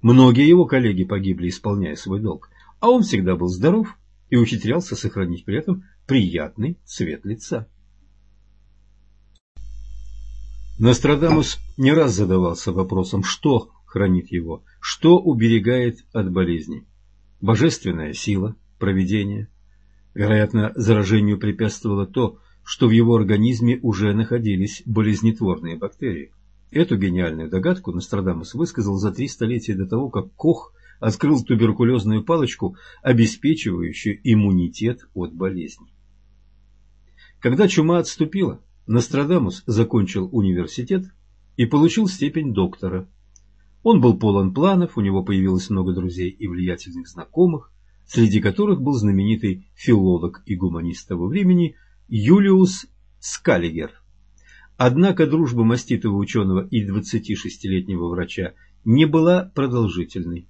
Многие его коллеги погибли, исполняя свой долг, а он всегда был здоров и ухитрялся сохранить при этом приятный цвет лица. Нострадамус не раз задавался вопросом, что хранит его, что уберегает от болезней. Божественная сила, провидение. Вероятно, заражению препятствовало то, что в его организме уже находились болезнетворные бактерии. Эту гениальную догадку Нострадамус высказал за три столетия до того, как Кох открыл туберкулезную палочку, обеспечивающую иммунитет от болезней. Когда чума отступила, Нострадамус закончил университет и получил степень доктора. Он был полон планов, у него появилось много друзей и влиятельных знакомых, среди которых был знаменитый филолог и гуманист того времени Юлиус Скаллигер. Однако дружба маститого ученого и 26-летнего врача не была продолжительной.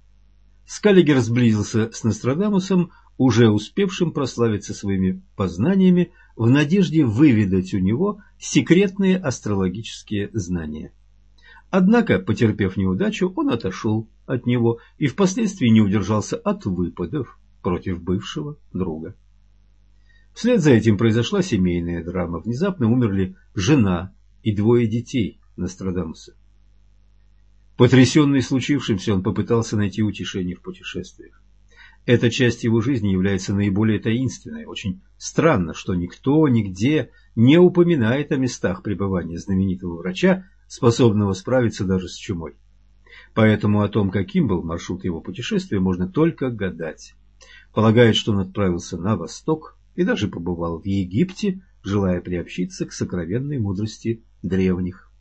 Скаллигер сблизился с Нострадамусом, уже успевшим прославиться своими познаниями в надежде выведать у него секретные астрологические знания. Однако, потерпев неудачу, он отошел
от него и впоследствии не удержался от выпадов против бывшего друга. Вслед за этим произошла семейная драма. Внезапно умерли жена и двое детей Нострадамуса. Потрясенный случившимся, он попытался найти утешение в путешествиях. Эта часть его жизни является наиболее таинственной. Очень странно, что никто нигде не упоминает о местах пребывания знаменитого врача, способного справиться даже с чумой. Поэтому о том, каким был маршрут его путешествия, можно только гадать. Полагает, что он отправился на восток и даже побывал в Египте, желая приобщиться к сокровенной мудрости древних.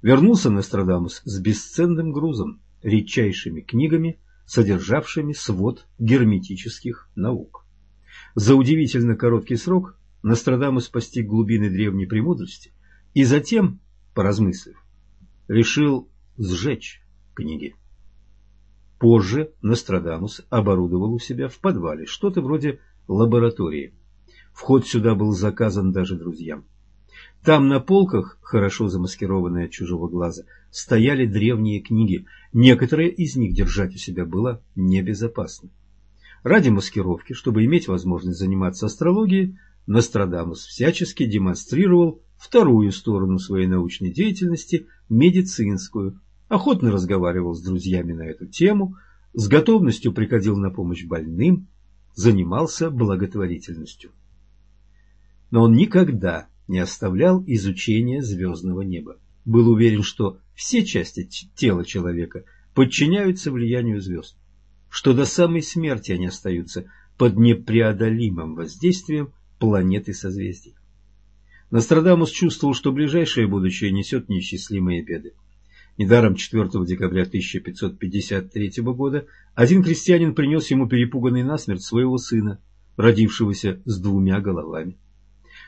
Вернулся Нострадамус с бесценным грузом, редчайшими книгами, содержавшими свод герметических наук. За удивительно короткий срок Нострадамус постиг глубины древней премудрости и затем, поразмыслив, решил сжечь книги. Позже Нострадамус оборудовал у себя в подвале что-то вроде лаборатории. Вход сюда был заказан даже друзьям. Там на полках, хорошо замаскированные от чужого глаза, стояли древние книги. Некоторые из них держать у себя было небезопасно. Ради маскировки, чтобы иметь возможность заниматься астрологией, Нострадамус всячески демонстрировал вторую сторону своей научной деятельности – медицинскую, охотно разговаривал с друзьями на эту тему, с готовностью приходил на помощь больным, занимался благотворительностью. Но он никогда не оставлял изучения звездного неба. Был уверен, что все части тела человека подчиняются влиянию звезд, что до самой смерти они остаются под непреодолимым воздействием планет и созвездий. Нострадамус чувствовал, что ближайшее будущее несет неисчислимые беды. Недаром 4 декабря 1553 года один крестьянин принес ему перепуганный насмерть своего сына, родившегося с двумя головами.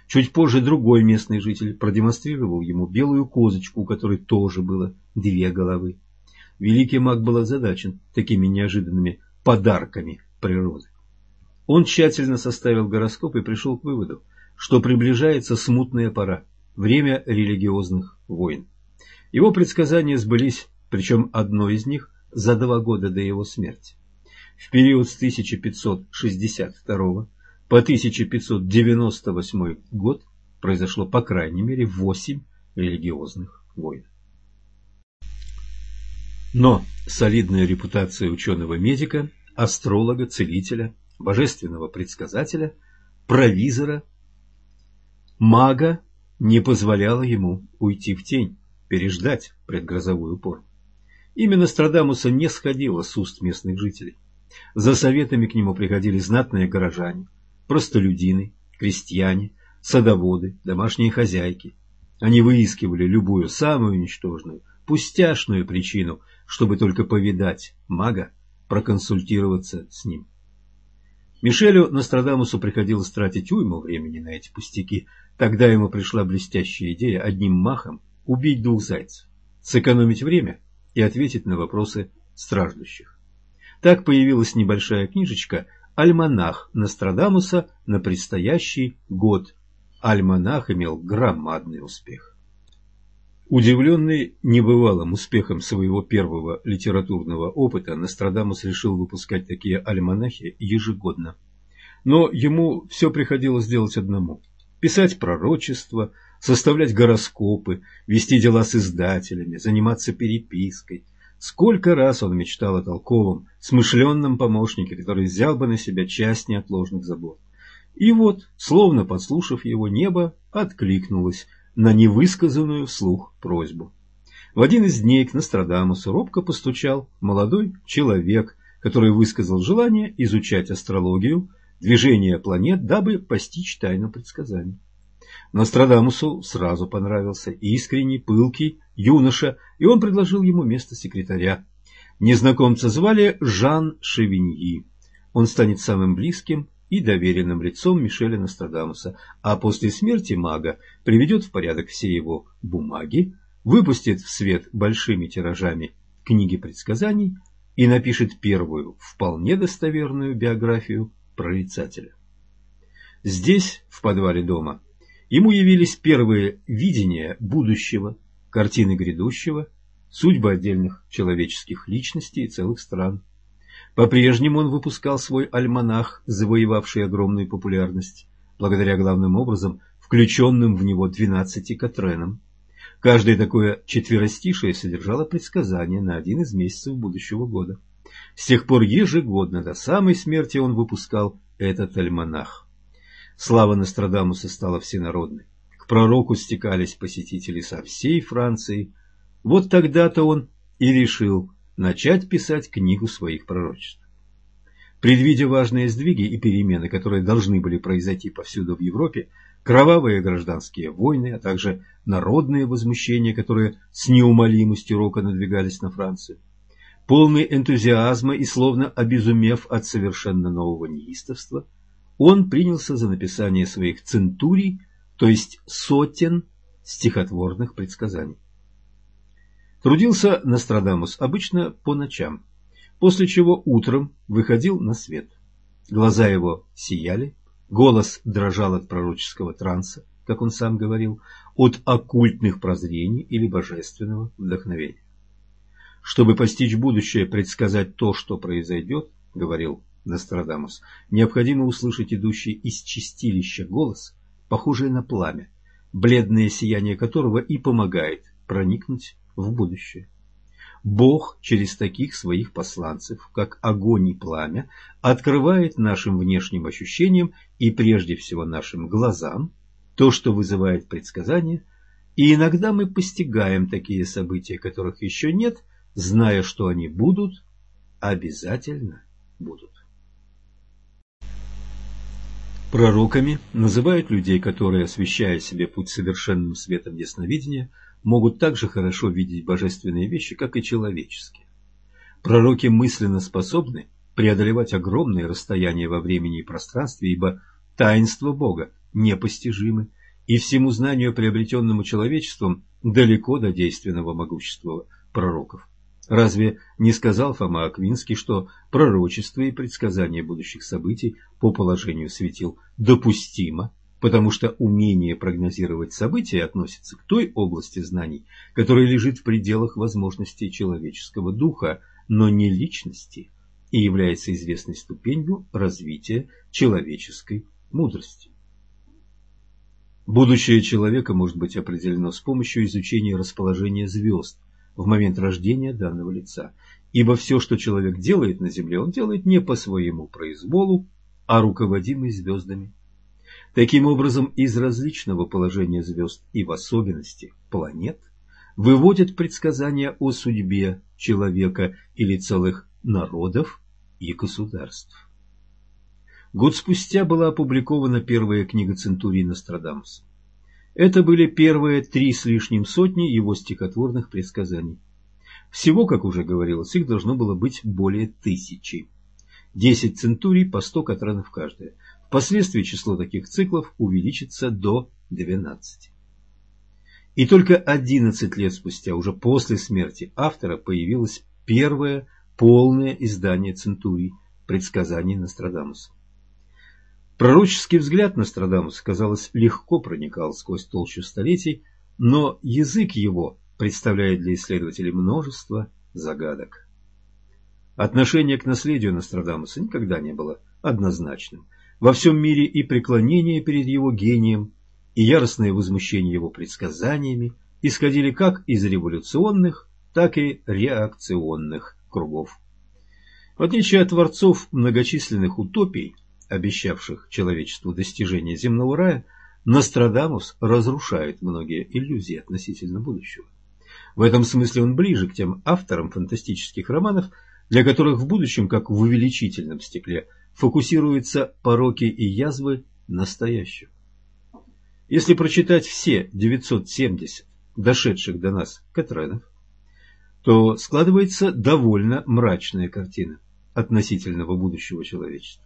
Чуть позже другой местный житель продемонстрировал ему белую козочку, у которой тоже было две головы. Великий маг был озадачен такими неожиданными подарками природы. Он тщательно составил гороскоп и пришел к выводу, что приближается смутная пора, время религиозных войн. Его предсказания сбылись, причем одно из них за два года до его смерти. В период с 1562 по 1598 год произошло по крайней мере восемь религиозных войн. Но солидная репутация ученого-медика, астролога, целителя, божественного предсказателя, провизора, мага не позволяла ему уйти в тень, переждать предгрозовую пору. Именно Страдамуса не сходило с уст местных жителей. За советами к нему приходили знатные горожане, простолюдины, крестьяне, садоводы, домашние хозяйки. Они выискивали любую самую ничтожную, пустяшную причину, чтобы только повидать мага, проконсультироваться с ним. Мишелю Нострадамусу приходилось тратить уйму времени на эти пустяки. Тогда ему пришла блестящая идея одним махом убить двух зайцев, сэкономить время и ответить на вопросы страждущих. Так появилась небольшая книжечка альманах Нострадамуса на предстоящий год. Альманах имел громадный успех. Удивленный небывалым успехом своего первого литературного опыта, Нострадамус решил выпускать такие альманахи ежегодно. Но ему все приходилось делать одному – писать пророчества, составлять гороскопы, вести дела с издателями, заниматься перепиской, Сколько раз он мечтал о толковом, смышленном помощнике, который взял бы на себя часть неотложных забот. И вот, словно подслушав его, небо откликнулось на невысказанную вслух просьбу. В один из дней к Нострадамусу робко постучал молодой человек, который высказал желание изучать астрологию, движение планет, дабы постичь тайну предсказаний. Нострадамусу сразу понравился искренний, пылкий юноша, и он предложил ему место секретаря. Незнакомца звали Жан Шевиньи. Он станет самым близким и доверенным лицом Мишеля Нострадамуса, а после смерти мага приведет в порядок все его бумаги, выпустит в свет большими тиражами книги предсказаний и напишет первую, вполне достоверную биографию прорицателя. Здесь, в подвале дома, Ему явились первые видения будущего, картины грядущего, судьбы отдельных человеческих личностей и целых стран. По-прежнему он выпускал свой альманах, завоевавший огромную популярность, благодаря главным образом включенным в него двенадцати Катренам. Каждое такое четверостишее содержало предсказание на один из месяцев будущего года. С тех пор ежегодно до самой смерти он выпускал этот альманах. Слава Нострадамуса стала всенародной. К пророку стекались посетители со всей Франции. Вот тогда-то он и решил начать писать книгу своих пророчеств. Предвидя важные сдвиги и перемены, которые должны были произойти повсюду в Европе, кровавые гражданские войны, а также народные возмущения, которые с неумолимостью рока надвигались на Францию, полный энтузиазма и словно обезумев от совершенно нового неистовства, он принялся за написание своих центурий, то есть сотен стихотворных предсказаний. Трудился Нострадамус обычно по ночам, после чего утром выходил на свет. Глаза его сияли, голос дрожал от пророческого транса, как он сам говорил, от оккультных прозрений или божественного вдохновения. Чтобы постичь будущее, предсказать то, что произойдет, говорил Нострадамус, необходимо услышать идущий из чистилища голос, похожий на пламя, бледное сияние которого и помогает проникнуть в будущее. Бог через таких своих посланцев, как огонь и пламя, открывает нашим внешним ощущениям и прежде всего нашим глазам то, что вызывает предсказания, и иногда мы постигаем такие события, которых еще нет, зная, что они будут, обязательно будут. Пророками называют людей, которые, освещая себе путь совершенным светом ясновидения, могут так же хорошо видеть божественные вещи, как и человеческие. Пророки мысленно способны преодолевать огромные расстояния во времени и пространстве, ибо таинство Бога непостижимы, и всему знанию, приобретенному человечеством, далеко до действенного могущества пророков. Разве не сказал Фома Аквинский, что пророчество и предсказание будущих событий по положению светил допустимо, потому что умение прогнозировать события относится к той области знаний, которая лежит в пределах возможностей человеческого духа, но не личности, и является известной ступенью развития человеческой мудрости. Будущее человека может быть определено с помощью изучения расположения звезд – в момент рождения данного лица. Ибо все, что человек делает на Земле, он делает не по своему произволу, а руководимый звездами. Таким образом, из различного положения звезд и в особенности планет выводят предсказания о судьбе человека или целых народов и государств. Год спустя была опубликована первая книга Центурии Нострадамуса. Это были первые три с лишним сотни его стихотворных предсказаний. Всего, как уже говорилось, их должно было быть более тысячи. Десять центурий по сто катранов каждая. Впоследствии число таких циклов увеличится до двенадцати. И только одиннадцать лет спустя, уже после смерти автора, появилось первое полное издание центурий предсказаний Нострадамуса. Пророческий взгляд Нострадамуса, казалось, легко проникал сквозь толщу столетий, но язык его представляет для исследователей множество загадок. Отношение к наследию Нострадамуса никогда не было однозначным. Во всем мире и преклонение перед его гением, и яростное возмущение его предсказаниями исходили как из революционных, так и реакционных кругов. В отличие от творцов многочисленных утопий, обещавших человечеству достижение земного рая, Нострадамус разрушает многие иллюзии относительно будущего. В этом смысле он ближе к тем авторам фантастических романов, для которых в будущем, как в увеличительном стекле, фокусируются пороки и язвы настоящего. Если прочитать все 970 дошедших до нас Катренов, то складывается довольно мрачная картина относительного будущего человечества.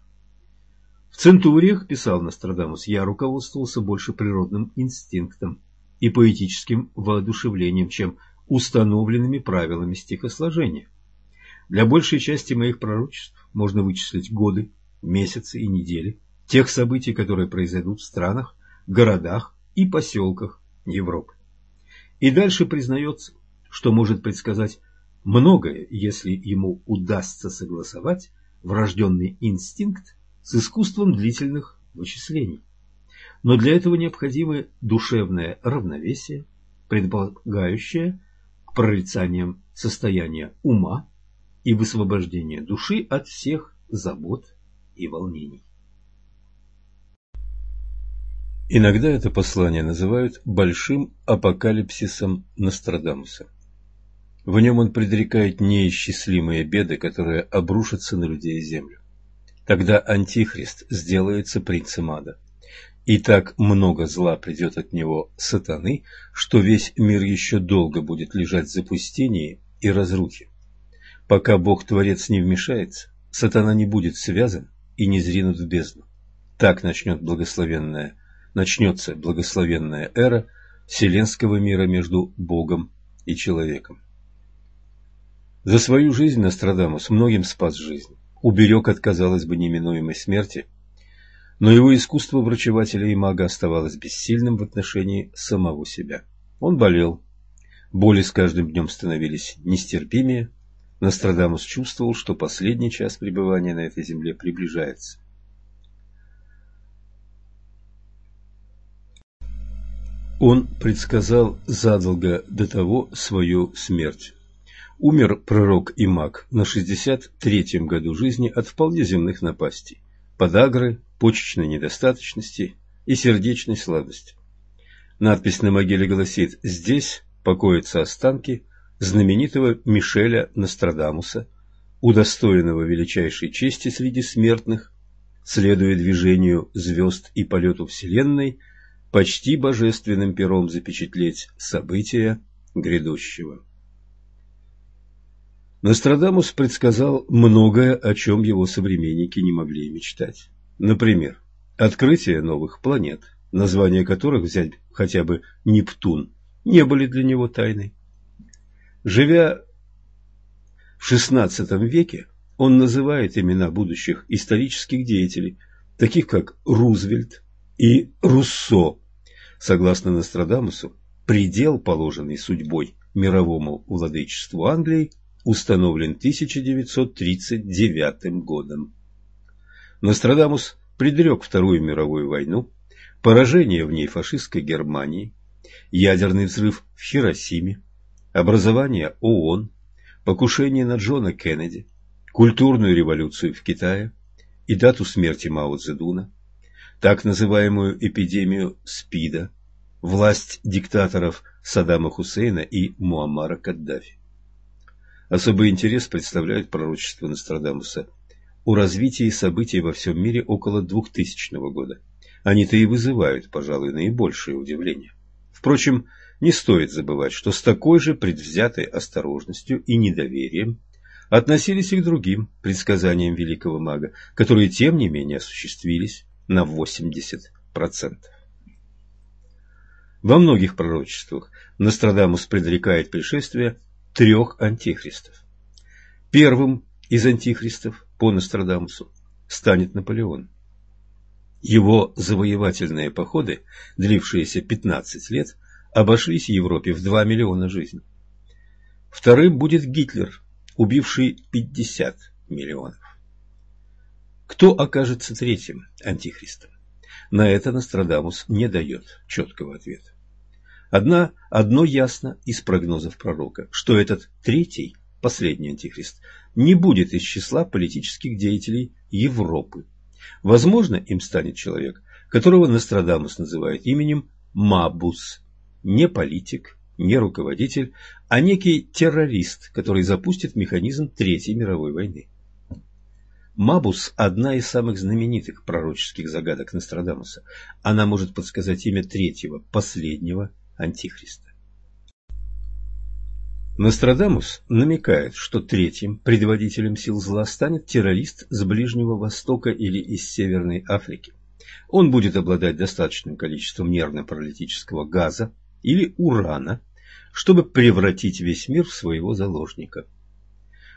В «Центуриях», писал Нострадамус, я руководствовался больше природным инстинктом и поэтическим воодушевлением, чем установленными правилами стихосложения. Для большей части моих пророчеств можно вычислить годы, месяцы и недели тех событий, которые произойдут в странах, городах и поселках Европы. И дальше признается,
что может предсказать многое, если ему удастся согласовать врожденный инстинкт с искусством длительных вычислений. Но для этого необходимо душевное равновесие, предполагающее к прорицаниям состояние ума и высвобождение души от всех забот и волнений. Иногда это послание называют «большим апокалипсисом Нострадамуса». В нем он предрекает неисчислимые беды, которые обрушатся на людей и землю. Тогда Антихрист сделается принцем ада. И так много зла придет от него сатаны, что весь мир еще долго будет лежать в запустении и разрухе. Пока Бог-творец не вмешается, сатана не будет связан и не зринут в бездну. Так начнет благословенная, начнется благословенная эра вселенского мира между Богом и человеком. За свою жизнь Нострадамус многим спас жизнь, уберег от, казалось бы, неминуемой смерти, но его искусство врачевателя и мага оставалось бессильным в отношении самого себя. Он болел, боли с каждым днем становились нестерпимее, Нострадамус чувствовал, что последний час пребывания на этой земле приближается. Он предсказал задолго до того свою смерть. Умер пророк и на 63-м году жизни от вполне земных напастей, подагры, почечной недостаточности и сердечной слабости. Надпись на могиле гласит «Здесь покоятся останки знаменитого Мишеля Нострадамуса, удостоенного величайшей чести среди смертных, следуя движению звезд и полету Вселенной – почти божественным пером запечатлеть события грядущего. Нострадамус предсказал многое, о чем его современники не могли мечтать. Например, открытие новых планет, названия которых взять хотя бы Нептун, не были для него тайной. Живя в XVI веке, он называет имена будущих исторических деятелей, таких как Рузвельт и Руссо, Согласно Нострадамусу, предел, положенный судьбой мировому владычеству Англии, установлен 1939 годом. Нострадамус предрек Вторую мировую войну, поражение в ней фашистской Германии, ядерный взрыв в Хиросиме, образование ООН, покушение на Джона Кеннеди, культурную революцию в Китае и дату смерти Мао Цзэдуна, так называемую эпидемию СПИДа, власть диктаторов Саддама Хусейна и Муаммара Каддафи. Особый интерес представляет пророчество Нострадамуса о развитии событий во всем мире около 2000 года. Они-то и вызывают, пожалуй, наибольшее удивление. Впрочем, не стоит забывать, что с такой же предвзятой осторожностью и недоверием относились и к другим предсказаниям великого мага, которые, тем не менее, осуществились на 80%. Во многих пророчествах Нострадамус предрекает пришествие трех антихристов. Первым из антихристов по Нострадамусу станет Наполеон. Его завоевательные походы, длившиеся 15 лет, обошлись Европе в 2 миллиона жизней. Вторым будет Гитлер, убивший 50 миллионов. Кто окажется третьим антихристом? На это Нострадамус не дает четкого ответа. Одна, одно ясно из прогнозов пророка, что этот третий, последний антихрист, не будет из числа политических деятелей Европы. Возможно, им станет человек, которого Нострадамус называет именем Мабус, не политик, не руководитель, а некий террорист, который запустит механизм Третьей мировой войны. Мабус – одна из самых знаменитых пророческих загадок Нострадамуса. Она может подсказать имя третьего, последнего Антихриста. Нострадамус намекает, что третьим предводителем сил зла станет террорист с Ближнего Востока или из Северной Африки. Он будет обладать достаточным количеством нервно-паралитического газа или урана, чтобы превратить весь мир в своего заложника.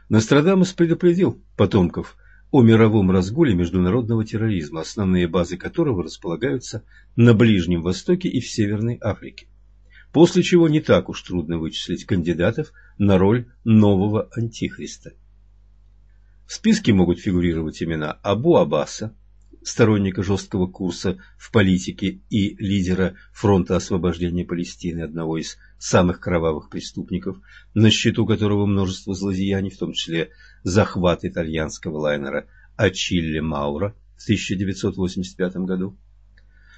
Нострадамус предупредил потомков о мировом разгуле международного терроризма, основные базы которого располагаются на Ближнем Востоке и в Северной Африке. После чего не так уж трудно вычислить кандидатов на роль нового антихриста. В списке могут фигурировать имена Абу Аббаса, сторонника жесткого курса в политике и лидера фронта освобождения Палестины, одного из самых кровавых преступников, на счету которого множество злодеяний, в том числе захват итальянского лайнера Ачилле Маура в 1985 году.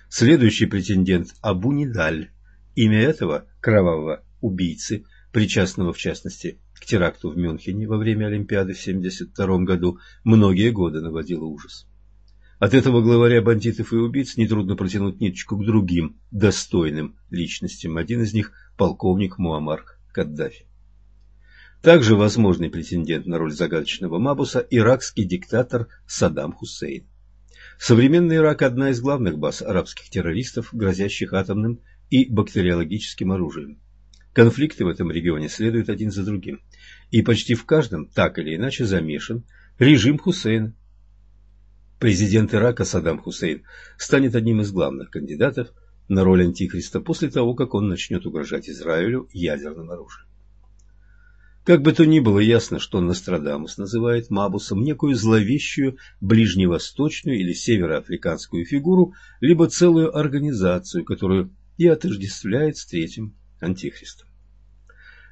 Следующий претендент Абу Нидаль. Имя этого кровавого убийцы, причастного в частности к теракту в Мюнхене во время Олимпиады в 1972 году, многие годы наводило ужас. От этого главаря бандитов и убийц нетрудно протянуть ниточку к другим достойным личностям. Один из них – полковник Муаммар Каддафи. Также возможный претендент на роль загадочного Мабуса – иракский диктатор Саддам Хусейн. Современный Ирак – одна из главных баз арабских террористов, грозящих атомным и бактериологическим оружием. Конфликты в этом регионе следуют один за другим, и почти в каждом так или иначе замешан режим Хусейна, Президент Ирака Саддам Хусейн станет одним из главных кандидатов на роль антихриста после того, как он начнет угрожать Израилю ядерным оружием. Как бы то ни было ясно, что Нострадамус называет Мабусом некую зловещую ближневосточную или североафриканскую фигуру, либо целую организацию, которую и отождествляет с третьим антихристом.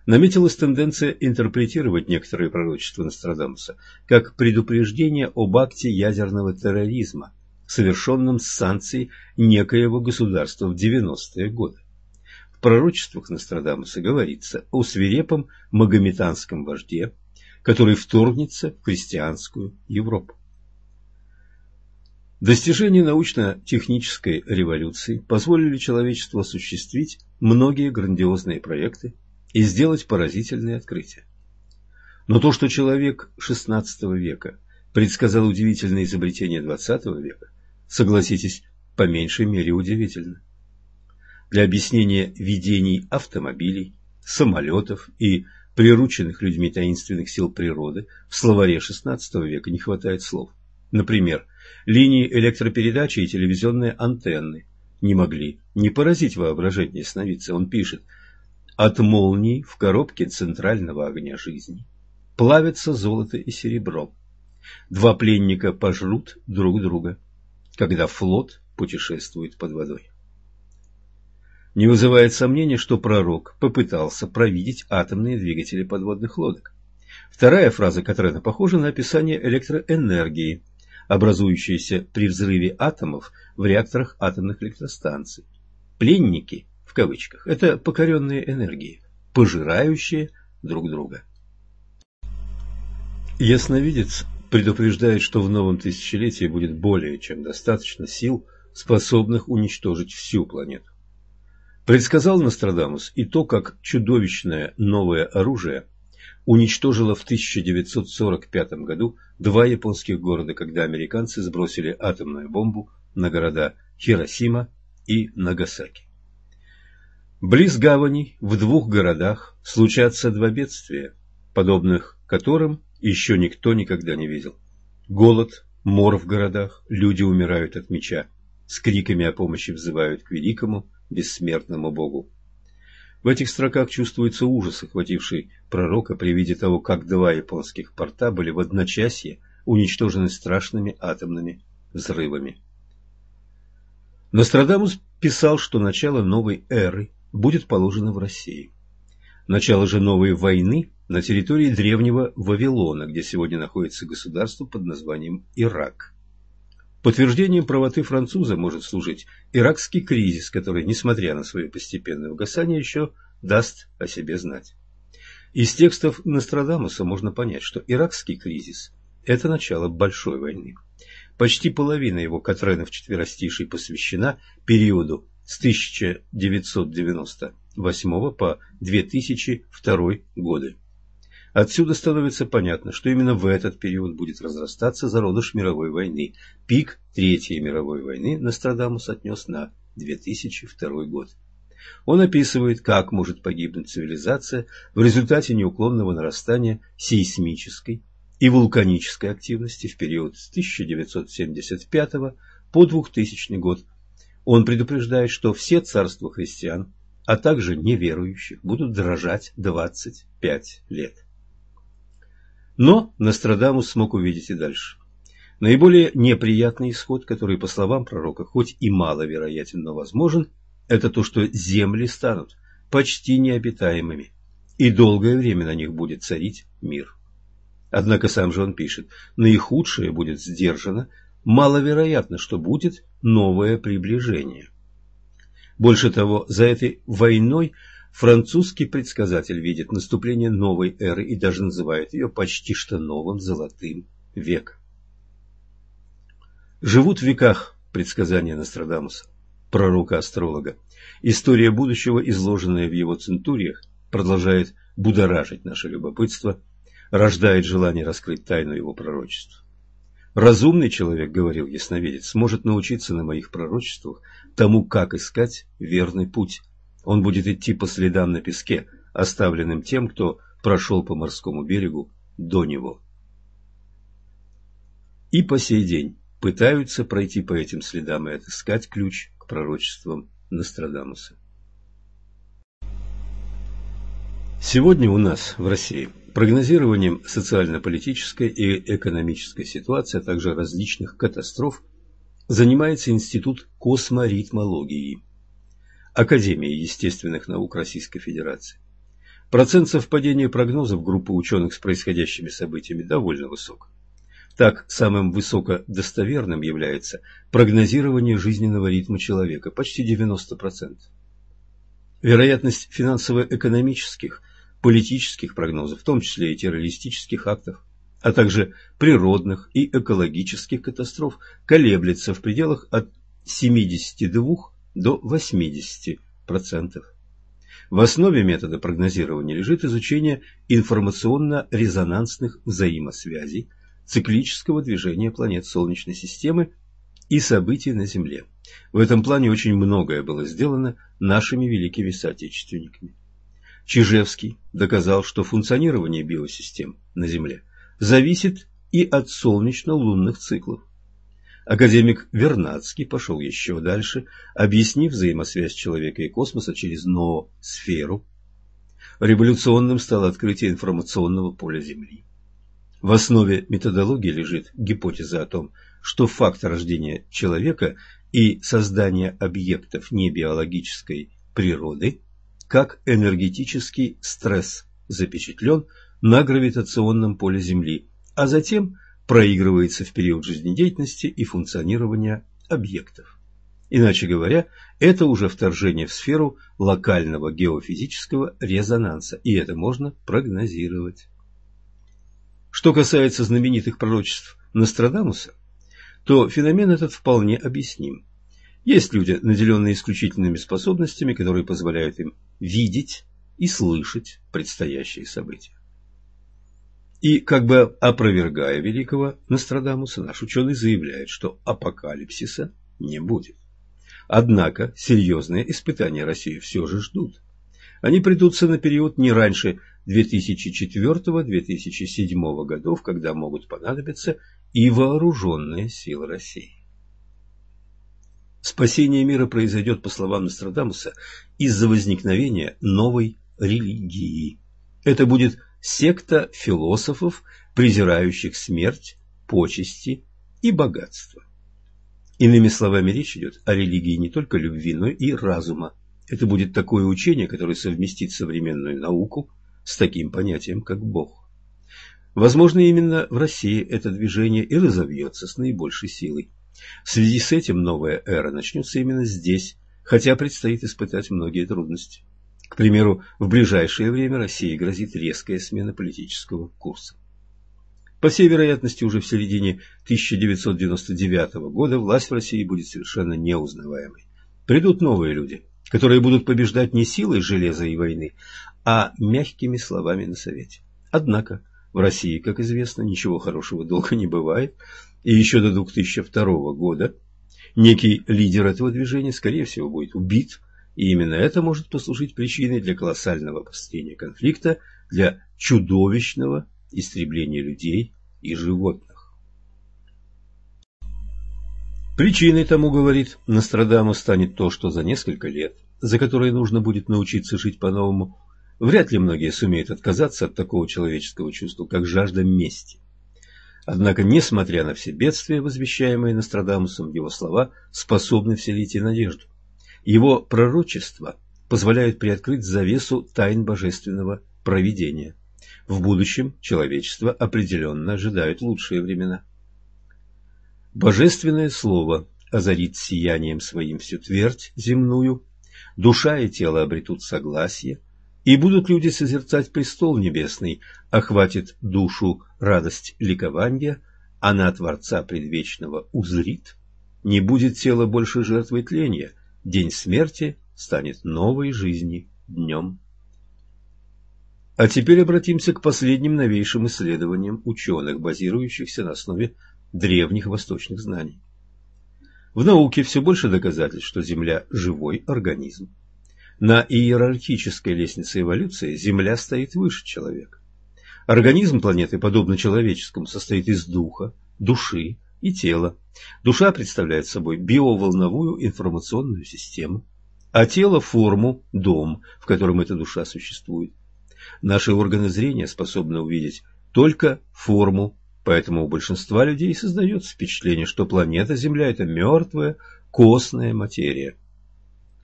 Наметилась тенденция интерпретировать некоторые пророчества Нострадамуса как предупреждение об акте ядерного терроризма, совершенном с санкцией некоего государства в 90-е годы. В пророчествах Нострадамуса говорится о свирепом магометанском вожде, который вторгнется в христианскую Европу. Достижения научно-технической революции позволили человечеству осуществить многие грандиозные проекты и сделать поразительные открытия. Но то, что человек XVI века предсказал удивительное изобретение XX века, согласитесь, по меньшей мере удивительно. Для объяснения видений автомобилей, самолетов и прирученных людьми таинственных сил природы в словаре XVI века не хватает слов. Например, линии электропередачи и телевизионные антенны не могли не поразить воображение сновидца. Он пишет – от молний в коробке центрального огня жизни плавятся золото и серебро. Два пленника пожрут друг друга, когда флот путешествует под водой. Не вызывает сомнения, что пророк попытался провидеть атомные двигатели подводных лодок. Вторая фраза Катрена похожа на описание электроэнергии, образующейся при взрыве атомов в реакторах атомных электростанций. Пленники в кавычках, это покоренные энергии, пожирающие друг друга. Ясновидец предупреждает, что в новом тысячелетии будет более чем достаточно сил, способных уничтожить всю планету. Предсказал Нострадамус и то, как чудовищное новое оружие уничтожило в 1945 году два японских города, когда американцы сбросили атомную бомбу на города Хиросима и Нагасаки. Близ гавани в двух городах случатся два бедствия, подобных которым еще никто никогда не видел. Голод, мор в городах, люди умирают от меча, с криками о помощи взывают к великому, бессмертному Богу. В этих строках чувствуется ужас, охвативший пророка при виде того, как два японских порта были в одночасье уничтожены страшными атомными взрывами. Нострадамус писал, что начало новой эры будет положено в России. Начало же новой войны на территории древнего Вавилона, где сегодня находится государство под названием Ирак. Подтверждением правоты француза может служить иракский кризис, который, несмотря на свое постепенное угасание, еще даст о себе знать. Из текстов Нострадамуса можно понять, что иракский кризис – это начало большой войны. Почти половина его Катрена в четверостишей посвящена периоду с 1998 по 2002 годы. Отсюда становится понятно, что именно в этот период будет разрастаться зародыш мировой войны. Пик Третьей мировой войны Нострадамус отнес на 2002 год. Он описывает, как может погибнуть цивилизация в результате неуклонного нарастания сейсмической и вулканической активности в период с 1975 по 2000 год он предупреждает, что все царства христиан а также неверующих, будут дрожать 25 лет. Но Нострадамус смог увидеть и дальше. Наиболее неприятный исход, который, по словам пророка, хоть и маловероятен, но возможен, это то, что земли станут почти необитаемыми, и долгое время на них будет царить мир. Однако сам же он пишет, наихудшее будет сдержано, маловероятно, что будет новое приближение. Больше того, за этой войной французский предсказатель видит наступление новой эры и даже называет ее почти что новым золотым веком. Живут в веках предсказания Нострадамуса, пророка-астролога. История будущего, изложенная в его центуриях, продолжает будоражить наше любопытство, рождает желание раскрыть тайну его пророчеств. Разумный человек, говорил ясновидец, сможет научиться на моих пророчествах тому, как искать верный путь. Он будет идти по следам на песке, оставленным тем, кто прошел по морскому берегу до него. И по сей день пытаются пройти по этим следам и отыскать ключ к пророчествам Нострадамуса. Сегодня у нас в России прогнозированием социально-политической и экономической ситуации, а также различных катастроф занимается Институт косморитмологии Академии естественных наук Российской Федерации. Процент совпадения прогнозов группы ученых с происходящими событиями довольно высок. Так, самым высокодостоверным является прогнозирование жизненного ритма человека – почти 90%. Вероятность финансово-экономических, политических прогнозов, в том числе и террористических актов, а также природных и экологических катастроф, колеблется в пределах от 72 до 80%. В основе метода прогнозирования лежит изучение информационно-резонансных взаимосвязей циклического движения планет Солнечной системы и событий на Земле. В этом плане очень многое было сделано нашими великими соотечественниками. Чижевский доказал, что функционирование биосистем на Земле зависит и от солнечно-лунных циклов. Академик Вернадский пошел еще дальше, объяснив взаимосвязь человека и космоса через ноосферу. Революционным стало открытие информационного поля Земли. В основе методологии лежит гипотеза о том, что факт рождения человека и создания объектов небиологической природы как энергетический стресс запечатлен на гравитационном поле Земли, а затем проигрывается в период жизнедеятельности и функционирования объектов. Иначе говоря, это уже вторжение в сферу локального геофизического резонанса, и это можно прогнозировать. Что касается знаменитых пророчеств Нострадамуса, то феномен этот вполне объясним. Есть люди, наделенные исключительными способностями, которые позволяют им видеть и слышать предстоящие события. И, как бы опровергая великого Нострадамуса, наш ученый заявляет, что апокалипсиса не будет. Однако серьезные испытания России все же ждут. Они придутся на период не раньше 2004-2007 годов, когда могут понадобиться и вооруженные силы России. Спасение мира произойдет, по словам Нострадамуса, из-за возникновения новой религии. Это будет секта философов, презирающих смерть, почести и богатство. Иными словами, речь идет о религии не только любви, но и разума. Это будет такое учение, которое совместит современную науку с таким понятием, как Бог. Возможно, именно в России это движение и разовьется с наибольшей силой. В связи с этим новая эра начнется именно здесь, хотя предстоит испытать многие трудности. К примеру, в ближайшее время России грозит резкая смена политического курса. По всей вероятности, уже в середине 1999 года власть в России будет совершенно неузнаваемой. Придут новые люди, которые будут побеждать не силой железа и войны, а мягкими словами на совете. Однако в России, как известно, ничего хорошего долго не бывает, и еще до 2002 года некий лидер этого движения, скорее всего, будет убит, и именно это может послужить причиной для колоссального обострения конфликта, для чудовищного истребления людей и животных. Причиной тому, говорит Нострадамус, станет то, что за несколько лет за которые нужно будет научиться жить по-новому, вряд ли многие сумеют отказаться от такого человеческого чувства, как жажда мести. Однако, несмотря на все бедствия, возвещаемые Нострадамусом, его слова способны вселить и надежду. Его пророчества позволяют приоткрыть завесу тайн божественного провидения. В будущем человечество определенно ожидает лучшие времена. Божественное Слово озарит сиянием своим всю твердь земную, душа и тело обретут согласие, и будут люди созерцать престол небесный, охватит душу радость ликования, она Творца предвечного узрит, не будет тело больше жертвой тления, день смерти станет новой жизни днем. А теперь обратимся к последним новейшим исследованиям ученых, базирующихся на основе древних восточных знаний. В науке все больше доказательств, что Земля – живой организм. На иерархической лестнице эволюции Земля стоит выше человека. Организм планеты, подобно человеческому, состоит из духа, души и тела. Душа представляет собой биоволновую информационную систему, а тело – форму, дом, в котором эта душа существует. Наши органы зрения способны увидеть только форму, поэтому у большинства людей создается впечатление, что планета Земля – это мертвая костная материя.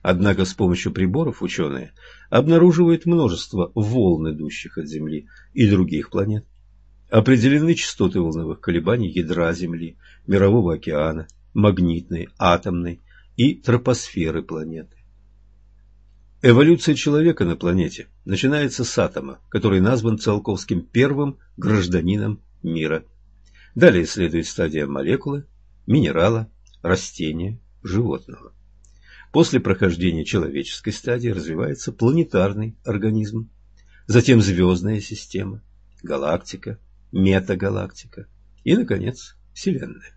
Однако с помощью приборов ученые обнаруживают множество волн, идущих от Земли и других планет. Определены частоты волновых колебаний ядра Земли, Мирового океана, магнитной, атомной и тропосферы планеты. Эволюция человека на планете начинается с атома, который назван Циолковским первым гражданином мира. Далее следует стадия молекулы, минерала, растения, животного. После прохождения человеческой стадии развивается планетарный организм, затем звездная система, галактика, метагалактика и, наконец, Вселенная.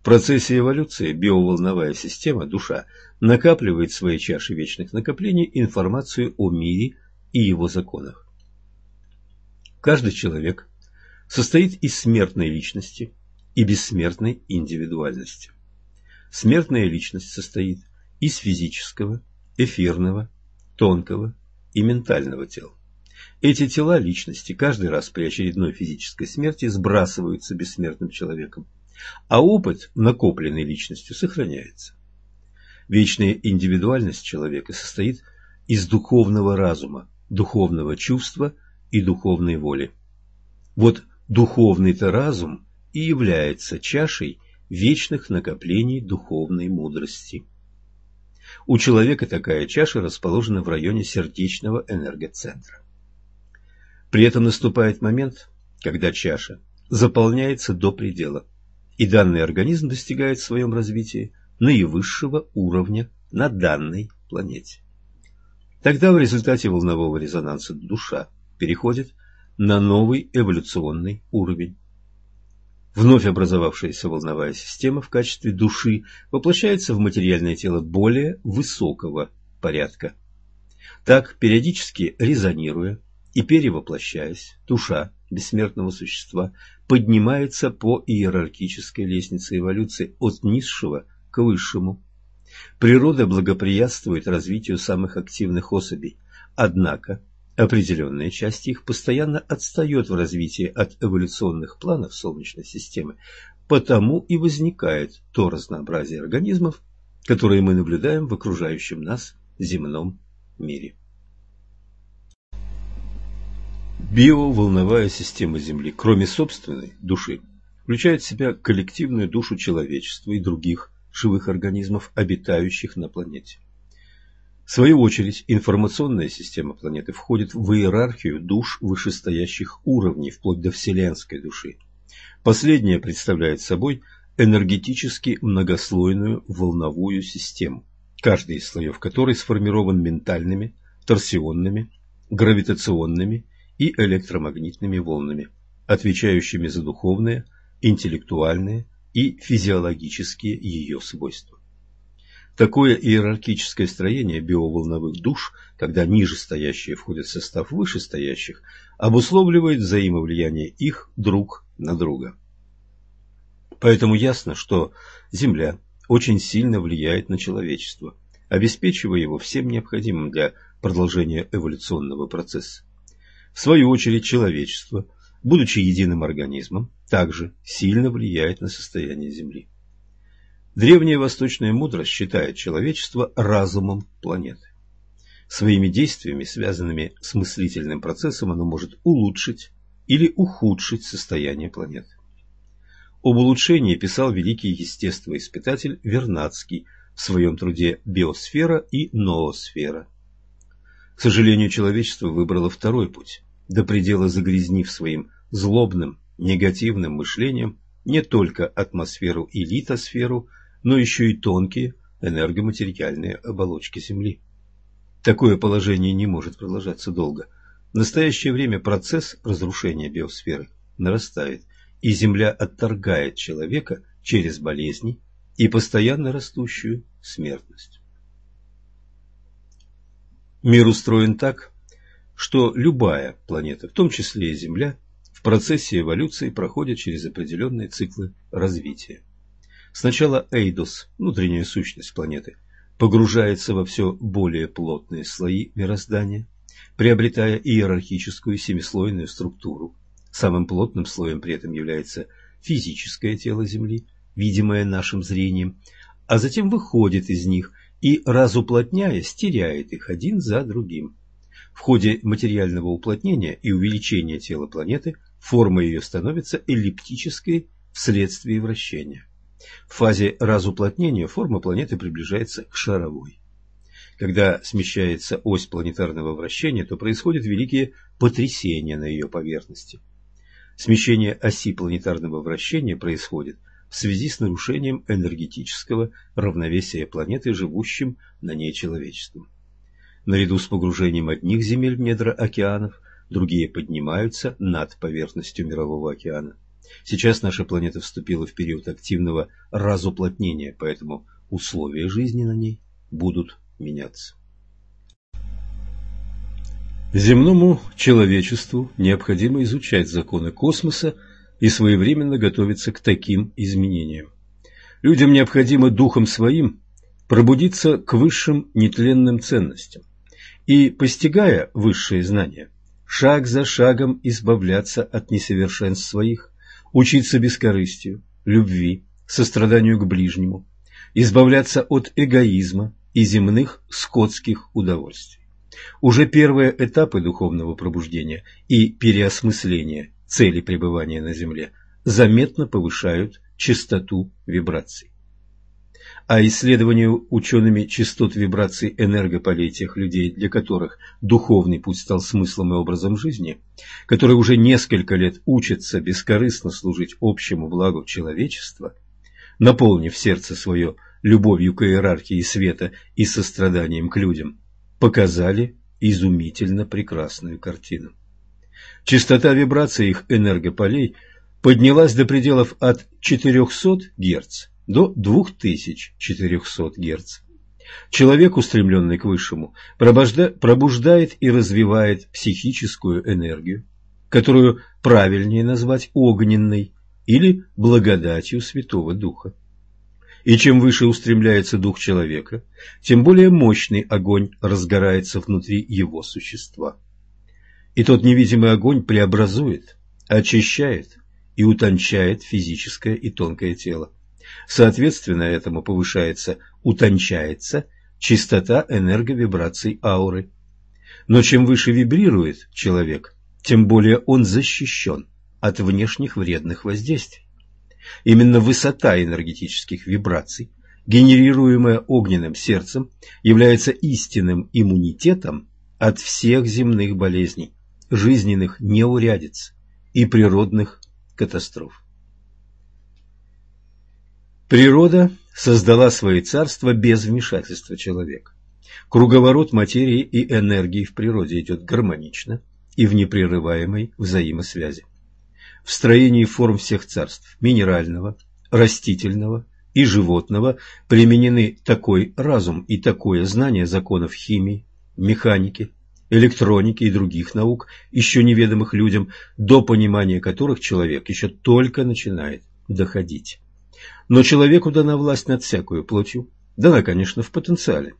В процессе эволюции биоволновая система, душа, накапливает в своей чаше вечных накоплений информацию о мире и его законах. Каждый человек состоит из смертной личности и бессмертной индивидуальности. Смертная личность состоит из физического, эфирного, тонкого и ментального тел. Эти тела личности каждый раз при очередной физической смерти сбрасываются бессмертным человеком а опыт, накопленный личностью, сохраняется. Вечная индивидуальность человека состоит из духовного разума, духовного чувства и духовной воли. Вот духовный-то разум и является чашей вечных накоплений духовной мудрости. У человека такая чаша расположена в районе сердечного энергоцентра. При этом наступает момент, когда чаша заполняется до предела и данный организм достигает в своем развитии наивысшего уровня на данной планете. Тогда в результате волнового резонанса душа переходит на новый эволюционный уровень. Вновь образовавшаяся волновая система в качестве души воплощается в материальное тело более высокого порядка. Так, периодически резонируя и перевоплощаясь, душа бессмертного существа поднимается по иерархической лестнице эволюции от низшего к высшему. Природа благоприятствует развитию самых активных особей, однако определенная часть их постоянно отстает в развитии от эволюционных планов Солнечной системы, потому и возникает то разнообразие организмов, которые мы наблюдаем в окружающем нас земном мире. Биоволновая система Земли, кроме собственной души, включает в себя коллективную душу человечества и других живых организмов, обитающих на планете. В свою очередь, информационная система планеты входит в иерархию душ вышестоящих уровней, вплоть до вселенской души. Последняя представляет собой энергетически многослойную волновую систему, каждый из слоев которой сформирован ментальными, торсионными, гравитационными и электромагнитными волнами, отвечающими за духовные, интеллектуальные и физиологические ее свойства. Такое иерархическое строение биоволновых душ, когда нижестоящие входят в состав вышестоящих, обусловливает взаимовлияние их друг на друга. Поэтому ясно, что Земля очень сильно влияет на человечество, обеспечивая его всем необходимым для продолжения эволюционного процесса. В свою очередь, человечество, будучи единым организмом, также сильно влияет на состояние Земли. Древняя восточная мудрость считает человечество разумом планеты. Своими действиями, связанными с мыслительным процессом, оно может улучшить или ухудшить состояние планеты. Об улучшении писал великий естествоиспытатель Вернадский в своем труде «Биосфера и ноосфера». К сожалению, человечество выбрало второй путь, до предела загрязнив своим злобным, негативным мышлением не только атмосферу и литосферу, но еще и тонкие энергоматериальные оболочки Земли. Такое положение не может продолжаться долго. В настоящее время процесс разрушения биосферы нарастает и Земля отторгает человека через болезни и постоянно растущую смертность. Мир устроен так, что любая планета, в том числе и Земля, в процессе эволюции проходит через определенные циклы развития. Сначала Эйдос, внутренняя сущность планеты, погружается во все более плотные слои мироздания, приобретая иерархическую семислойную структуру, Самым плотным слоем при этом является физическое тело Земли, видимое нашим зрением, а затем выходит из них и, разуплотняясь, теряет их один за другим. В ходе материального уплотнения и увеличения тела планеты форма ее становится эллиптической вследствие вращения. В фазе разуплотнения форма планеты приближается к шаровой. Когда смещается ось планетарного вращения, то происходят великие потрясения на ее поверхности. Смещение оси планетарного вращения происходит в связи с нарушением энергетического равновесия планеты живущим на ней человечеством. Наряду с погружением одних земель в недра океанов, другие поднимаются над поверхностью Мирового океана. Сейчас наша планета вступила в период активного разуплотнения, поэтому условия жизни на ней будут меняться. Земному человечеству необходимо изучать законы космоса и своевременно готовиться к таким изменениям. Людям необходимо духом своим пробудиться к высшим нетленным ценностям и, постигая высшие знания, шаг за шагом избавляться от несовершенств своих, учиться бескорыстию, любви, состраданию к ближнему, избавляться от эгоизма и земных скотских удовольствий. Уже первые этапы духовного пробуждения и переосмысления цели пребывания на Земле заметно повышают частоту вибраций. А исследование учеными частот вибраций энергополей тех людей, для которых духовный путь стал смыслом и образом жизни, которые уже несколько лет учатся бескорыстно служить общему благу человечества, наполнив сердце свое любовью к иерархии света и состраданием к людям, показали изумительно прекрасную картину. Частота вибраций их энергополей поднялась до пределов от 400 Гц до 2400 Гц. Человек, устремленный к высшему, пробуждает и развивает психическую энергию, которую правильнее назвать огненной или благодатью Святого Духа. И чем выше устремляется дух человека, тем более мощный огонь разгорается внутри его существа. И тот невидимый огонь преобразует, очищает и утончает физическое и тонкое тело. Соответственно, этому повышается, утончается частота энерговибраций ауры. Но чем выше вибрирует человек, тем более он защищен от внешних вредных воздействий. Именно высота энергетических вибраций, генерируемая огненным сердцем, является истинным иммунитетом от всех земных болезней, жизненных неурядиц и природных катастроф. Природа создала свои царства без вмешательства человека. Круговорот материи и энергии в природе идет гармонично и в непрерываемой взаимосвязи в строении форм всех царств – минерального, растительного и животного – применены такой разум и такое знание законов химии, механики, электроники и других наук, еще неведомых людям, до понимания которых человек еще только начинает доходить. Но человеку дана власть над всякую плотью, дана, конечно, в потенциале.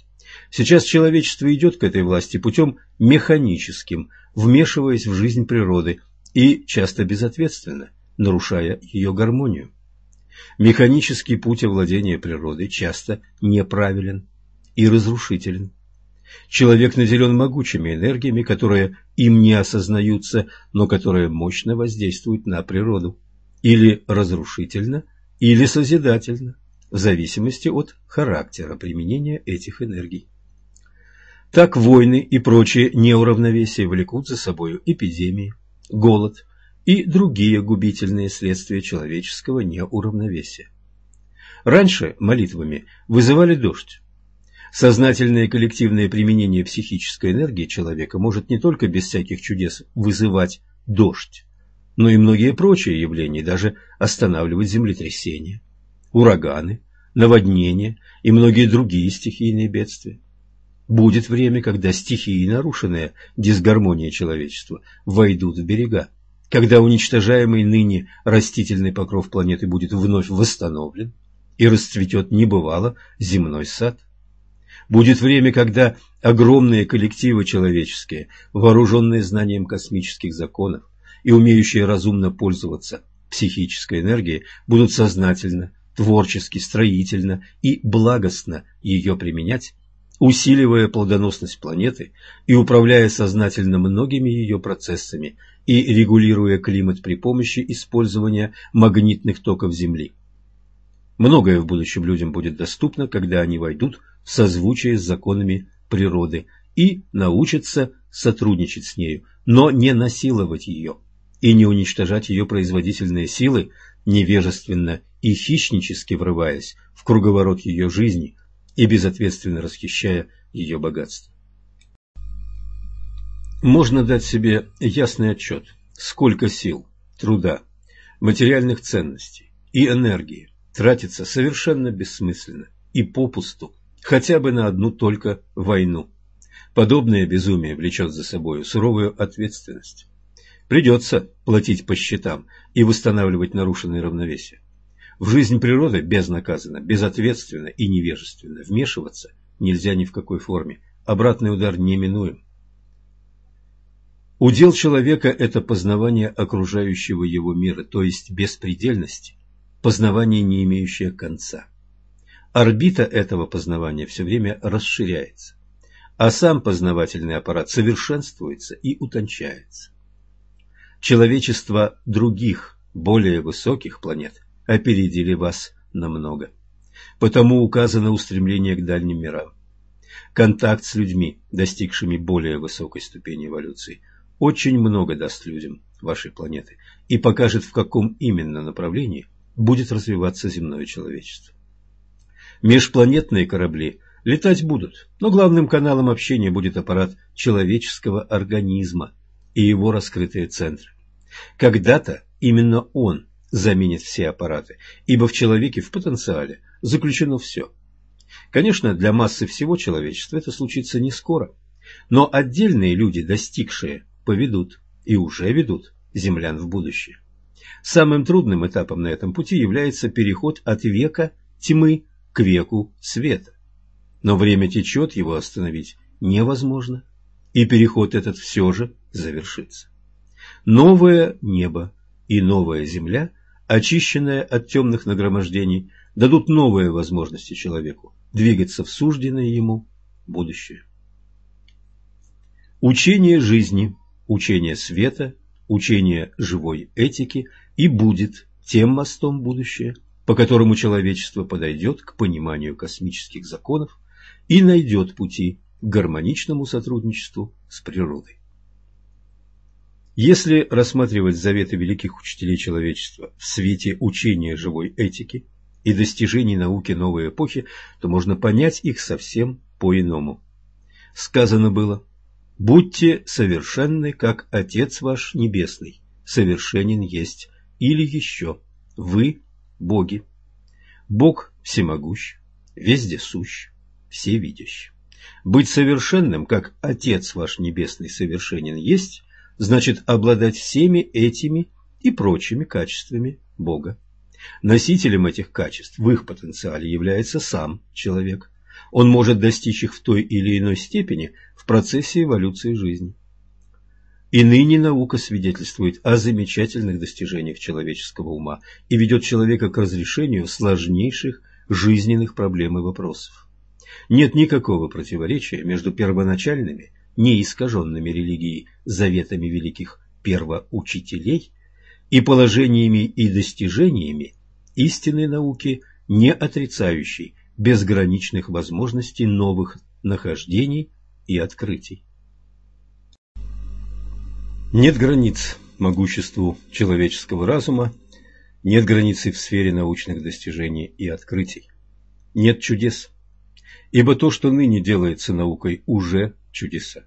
Сейчас человечество идет к этой власти путем механическим, вмешиваясь в жизнь природы и часто безответственно, нарушая ее гармонию. Механический путь овладения природой часто неправилен и разрушителен. Человек наделен могучими энергиями, которые им не осознаются, но которые мощно воздействуют на природу, или разрушительно, или созидательно, в зависимости от характера применения этих энергий. Так войны и прочие неуравновесия влекут за собой эпидемии, голод и другие губительные следствия человеческого неуравновесия. Раньше молитвами вызывали дождь. Сознательное коллективное применение психической энергии человека может не только без всяких чудес вызывать дождь, но и многие прочие явления, даже останавливать землетрясения, ураганы, наводнения и многие другие стихийные бедствия. Будет время, когда стихии, нарушенная дисгармония человечества, войдут в берега, когда уничтожаемый ныне растительный покров планеты будет вновь восстановлен и расцветет небывало земной сад. Будет время, когда огромные коллективы человеческие, вооруженные знанием космических законов и умеющие разумно пользоваться психической энергией, будут сознательно, творчески, строительно и благостно ее применять усиливая плодоносность планеты и управляя сознательно многими ее процессами и регулируя климат при помощи использования магнитных токов Земли. Многое в будущем людям будет доступно, когда они войдут в созвучие с законами природы и научатся сотрудничать с нею, но не насиловать ее и не уничтожать ее производительные силы, невежественно и хищнически врываясь в круговорот ее жизни, и безответственно расхищая ее богатство. Можно дать себе ясный отчет, сколько сил, труда, материальных ценностей и энергии тратится совершенно бессмысленно и попусту, хотя бы на одну только войну. Подобное безумие влечет за собой суровую ответственность. Придется платить по счетам и восстанавливать нарушенное равновесие. В жизнь природы безнаказанно, безответственно и невежественно вмешиваться нельзя ни в какой форме. Обратный удар неминуем. Удел человека – это познавание окружающего его мира, то есть беспредельности, познавание, не имеющее конца. Орбита этого познавания все время расширяется, а сам познавательный аппарат совершенствуется и утончается. Человечество других, более высоких планет – опередили вас намного. Потому указано устремление к дальним мирам. Контакт с людьми, достигшими более высокой ступени эволюции, очень много даст людям вашей планеты и покажет, в каком именно направлении будет развиваться земное человечество. Межпланетные корабли летать будут, но главным каналом общения будет аппарат человеческого организма и его раскрытые центры. Когда-то именно он заменит все аппараты, ибо в человеке в потенциале заключено все. Конечно, для массы всего человечества это случится не скоро, но отдельные люди, достигшие, поведут и уже ведут землян в будущее. Самым трудным этапом на этом пути является переход от века тьмы к веку света. Но время течет, его остановить невозможно, и переход этот все же завершится. Новое небо и новая земля очищенная от темных нагромождений, дадут новые возможности человеку двигаться в сужденное ему будущее. Учение жизни, учение света, учение живой этики и будет тем мостом будущее, по которому человечество подойдет к пониманию космических законов и найдет пути к гармоничному сотрудничеству с природой. Если рассматривать заветы великих учителей человечества в свете учения живой этики и достижений науки новой эпохи, то можно понять их совсем по-иному. Сказано было «Будьте совершенны, как Отец ваш Небесный, совершенен есть» или еще «Вы – боги». Бог всемогущ, вездесущ, всевидящ. Быть совершенным, как Отец ваш Небесный совершенен есть, значит обладать всеми этими и прочими качествами Бога. Носителем этих качеств в их потенциале является сам человек, Он может достичь их в той или иной степени в процессе эволюции жизни. И ныне наука свидетельствует о замечательных достижениях человеческого ума и ведет человека к разрешению сложнейших жизненных проблем и вопросов. Нет никакого противоречия между первоначальными, неискаженными религией заветами великих первоучителей и положениями и достижениями истинной науки, не отрицающей безграничных возможностей новых нахождений и открытий. Нет границ могуществу человеческого разума, нет границы в сфере научных достижений и открытий. Нет чудес, ибо то, что ныне делается наукой, уже чудеса.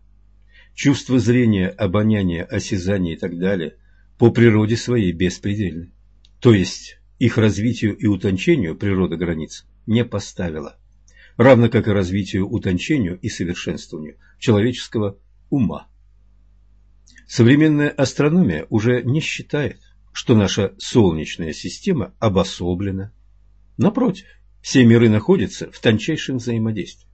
Чувство зрения, обоняния, осязания и так далее по природе своей беспредельны. То есть их развитию и утончению природа границ не поставила, равно как и развитию, утончению и совершенствованию человеческого ума. Современная астрономия уже не считает, что наша Солнечная система обособлена. Напротив, все миры находятся в тончайшем взаимодействии.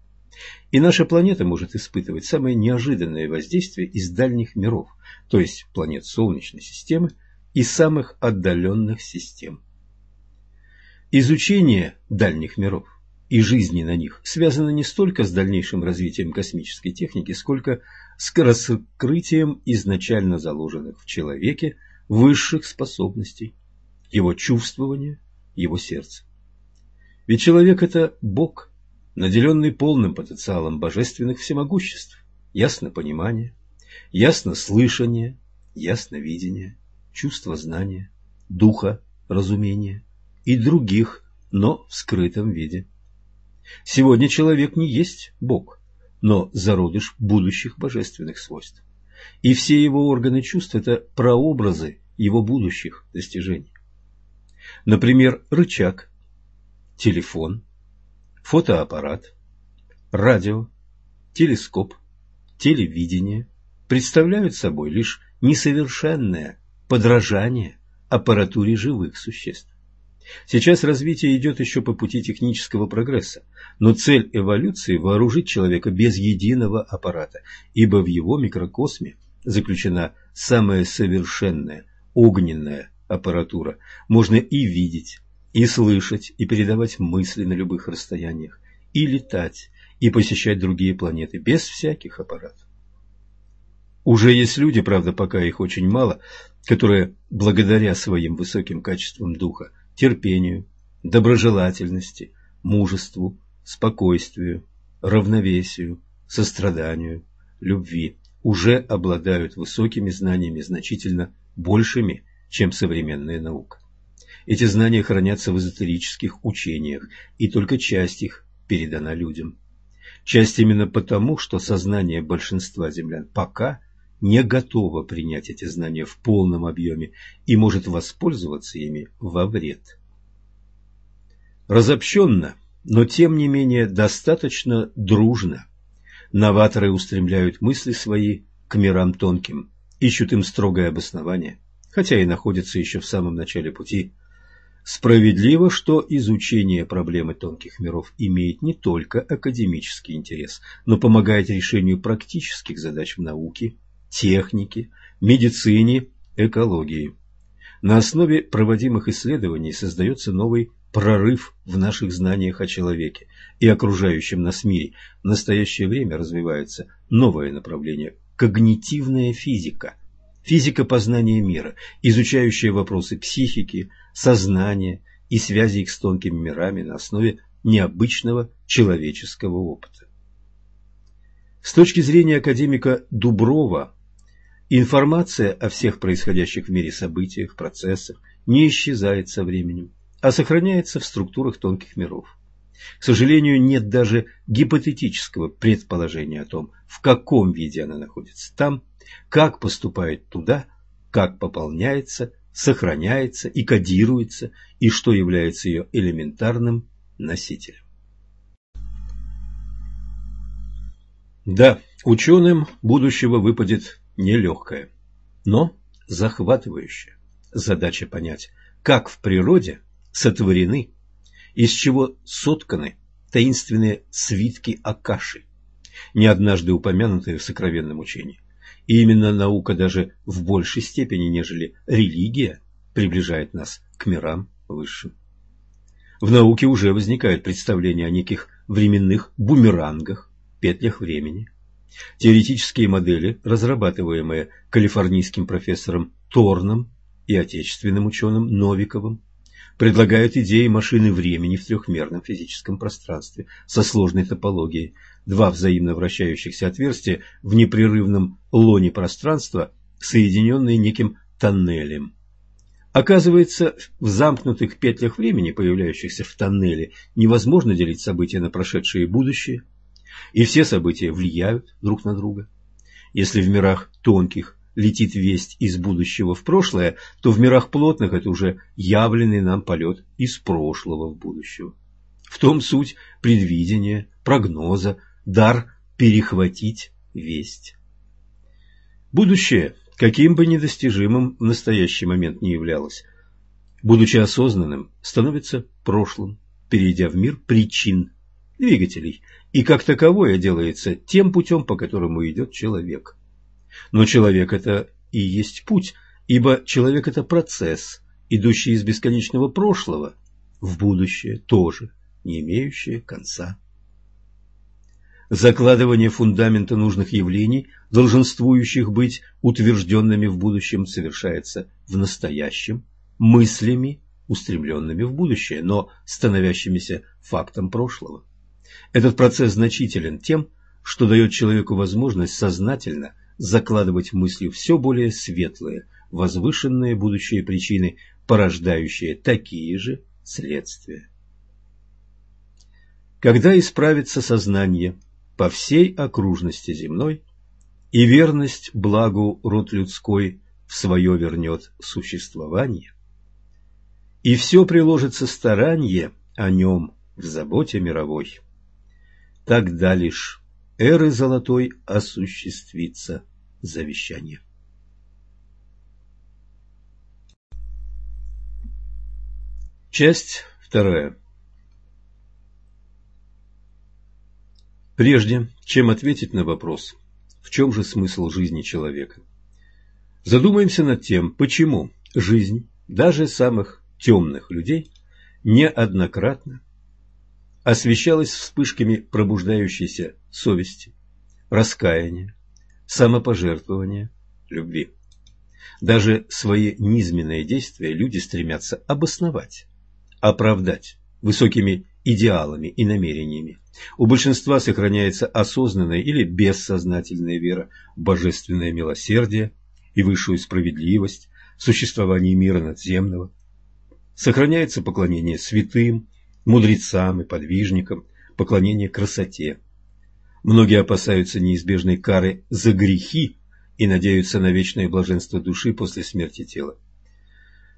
И наша планета может испытывать самое неожиданное воздействие из дальних миров, то есть планет Солнечной системы и самых отдаленных систем. Изучение дальних миров и жизни на них связано не столько с дальнейшим развитием космической техники, сколько с раскрытием изначально заложенных в человеке высших способностей, его чувствования, его сердца. Ведь человек – это Бог, наделенный полным потенциалом божественных всемогуществ, ясно понимание, ясно слышание, ясно видение, чувство знания, духа разумения и других, но в скрытом виде. Сегодня человек не есть Бог, но зародыш будущих божественных свойств. И все его органы чувств – это прообразы его будущих достижений. Например, рычаг, телефон, фотоаппарат, радио, телескоп, телевидение представляют собой лишь несовершенное подражание аппаратуре живых существ. Сейчас развитие идет еще по пути технического прогресса, но цель эволюции – вооружить человека без единого аппарата, ибо в его микрокосме заключена самая совершенная огненная аппаратура. Можно и видеть, и слышать, и передавать мысли на любых расстояниях, и летать, и посещать другие планеты без всяких аппаратов. Уже есть люди, правда, пока их очень мало, которые благодаря своим высоким качествам духа, терпению, доброжелательности, мужеству, спокойствию, равновесию, состраданию, любви, уже обладают высокими знаниями значительно большими, чем современная наука. Эти знания хранятся в эзотерических учениях, и только часть их передана людям. Часть именно потому, что сознание большинства землян пока не готово принять эти знания в полном объеме и может воспользоваться ими во вред. Разобщенно, но тем не менее достаточно дружно, новаторы устремляют мысли свои к мирам тонким, ищут им строгое обоснование, хотя и находятся еще в самом начале пути. Справедливо, что изучение проблемы тонких миров имеет не только академический интерес, но помогает решению практических задач в науке, технике, медицине, экологии. На основе проводимых исследований создается новый прорыв в наших знаниях о человеке и окружающем нас мире. В настоящее время развивается новое направление – когнитивная физика, физика познания мира, изучающая вопросы психики, сознания и связи их с тонкими мирами на основе необычного человеческого опыта. С точки зрения академика Дуброва, информация о всех происходящих в мире событиях, процессах не исчезает со временем, а сохраняется в структурах тонких миров. К сожалению, нет даже гипотетического предположения о том, в каком виде она находится там, как поступает туда, как пополняется, сохраняется и кодируется, и что является ее элементарным носителем. Да, ученым будущего выпадет нелегкая, но захватывающая задача понять, как в природе сотворены из чего сотканы таинственные свитки Акаши, не однажды упомянутые в сокровенном учении. И именно наука даже в большей степени, нежели религия, приближает нас к мирам высшим. В науке уже возникает представление о неких временных бумерангах, петлях времени. Теоретические модели, разрабатываемые калифорнийским профессором Торном и отечественным ученым Новиковым, предлагают идеи машины времени в трехмерном физическом пространстве со сложной топологией. Два взаимно вращающихся отверстия в непрерывном лоне пространства, соединенные неким тоннелем. Оказывается, в замкнутых петлях времени, появляющихся в тоннеле, невозможно делить события на прошедшее и будущее, и все события влияют друг на друга. Если в мирах тонких летит весть из будущего в прошлое, то в мирах плотных это уже явленный нам полет из прошлого в будущее. В том суть предвидения, прогноза, дар перехватить весть. Будущее, каким бы недостижимым в настоящий момент не являлось, будучи осознанным, становится прошлым, перейдя в мир причин, двигателей, и как таковое делается тем путем, по которому идет человек. Но человек – это и есть путь, ибо человек – это процесс, идущий из бесконечного прошлого в будущее тоже, не имеющее конца. Закладывание фундамента нужных явлений, долженствующих быть утвержденными в будущем, совершается в настоящем, мыслями, устремленными в будущее, но становящимися фактом прошлого. Этот процесс значителен тем, что дает человеку возможность сознательно закладывать в мысли все более светлые, возвышенные будущие причины, порождающие такие же следствия. Когда исправится сознание по всей окружности земной, и верность благу род людской в свое вернет существование, и все приложится старание о нем в заботе мировой, тогда лишь эры золотой осуществится завещание. Часть вторая. Прежде чем ответить на вопрос, в чем же смысл жизни человека, задумаемся над тем, почему жизнь даже самых темных людей неоднократно освещалась вспышками пробуждающейся совести, раскаяния, самопожертвования, любви. Даже свои низменные действия люди стремятся обосновать, оправдать высокими идеалами и намерениями. У большинства сохраняется осознанная или бессознательная вера в божественное милосердие и высшую справедливость, существование мира надземного. Сохраняется поклонение святым, мудрецам и подвижникам, поклонение красоте. Многие опасаются неизбежной кары за грехи и надеются на вечное блаженство души после смерти тела.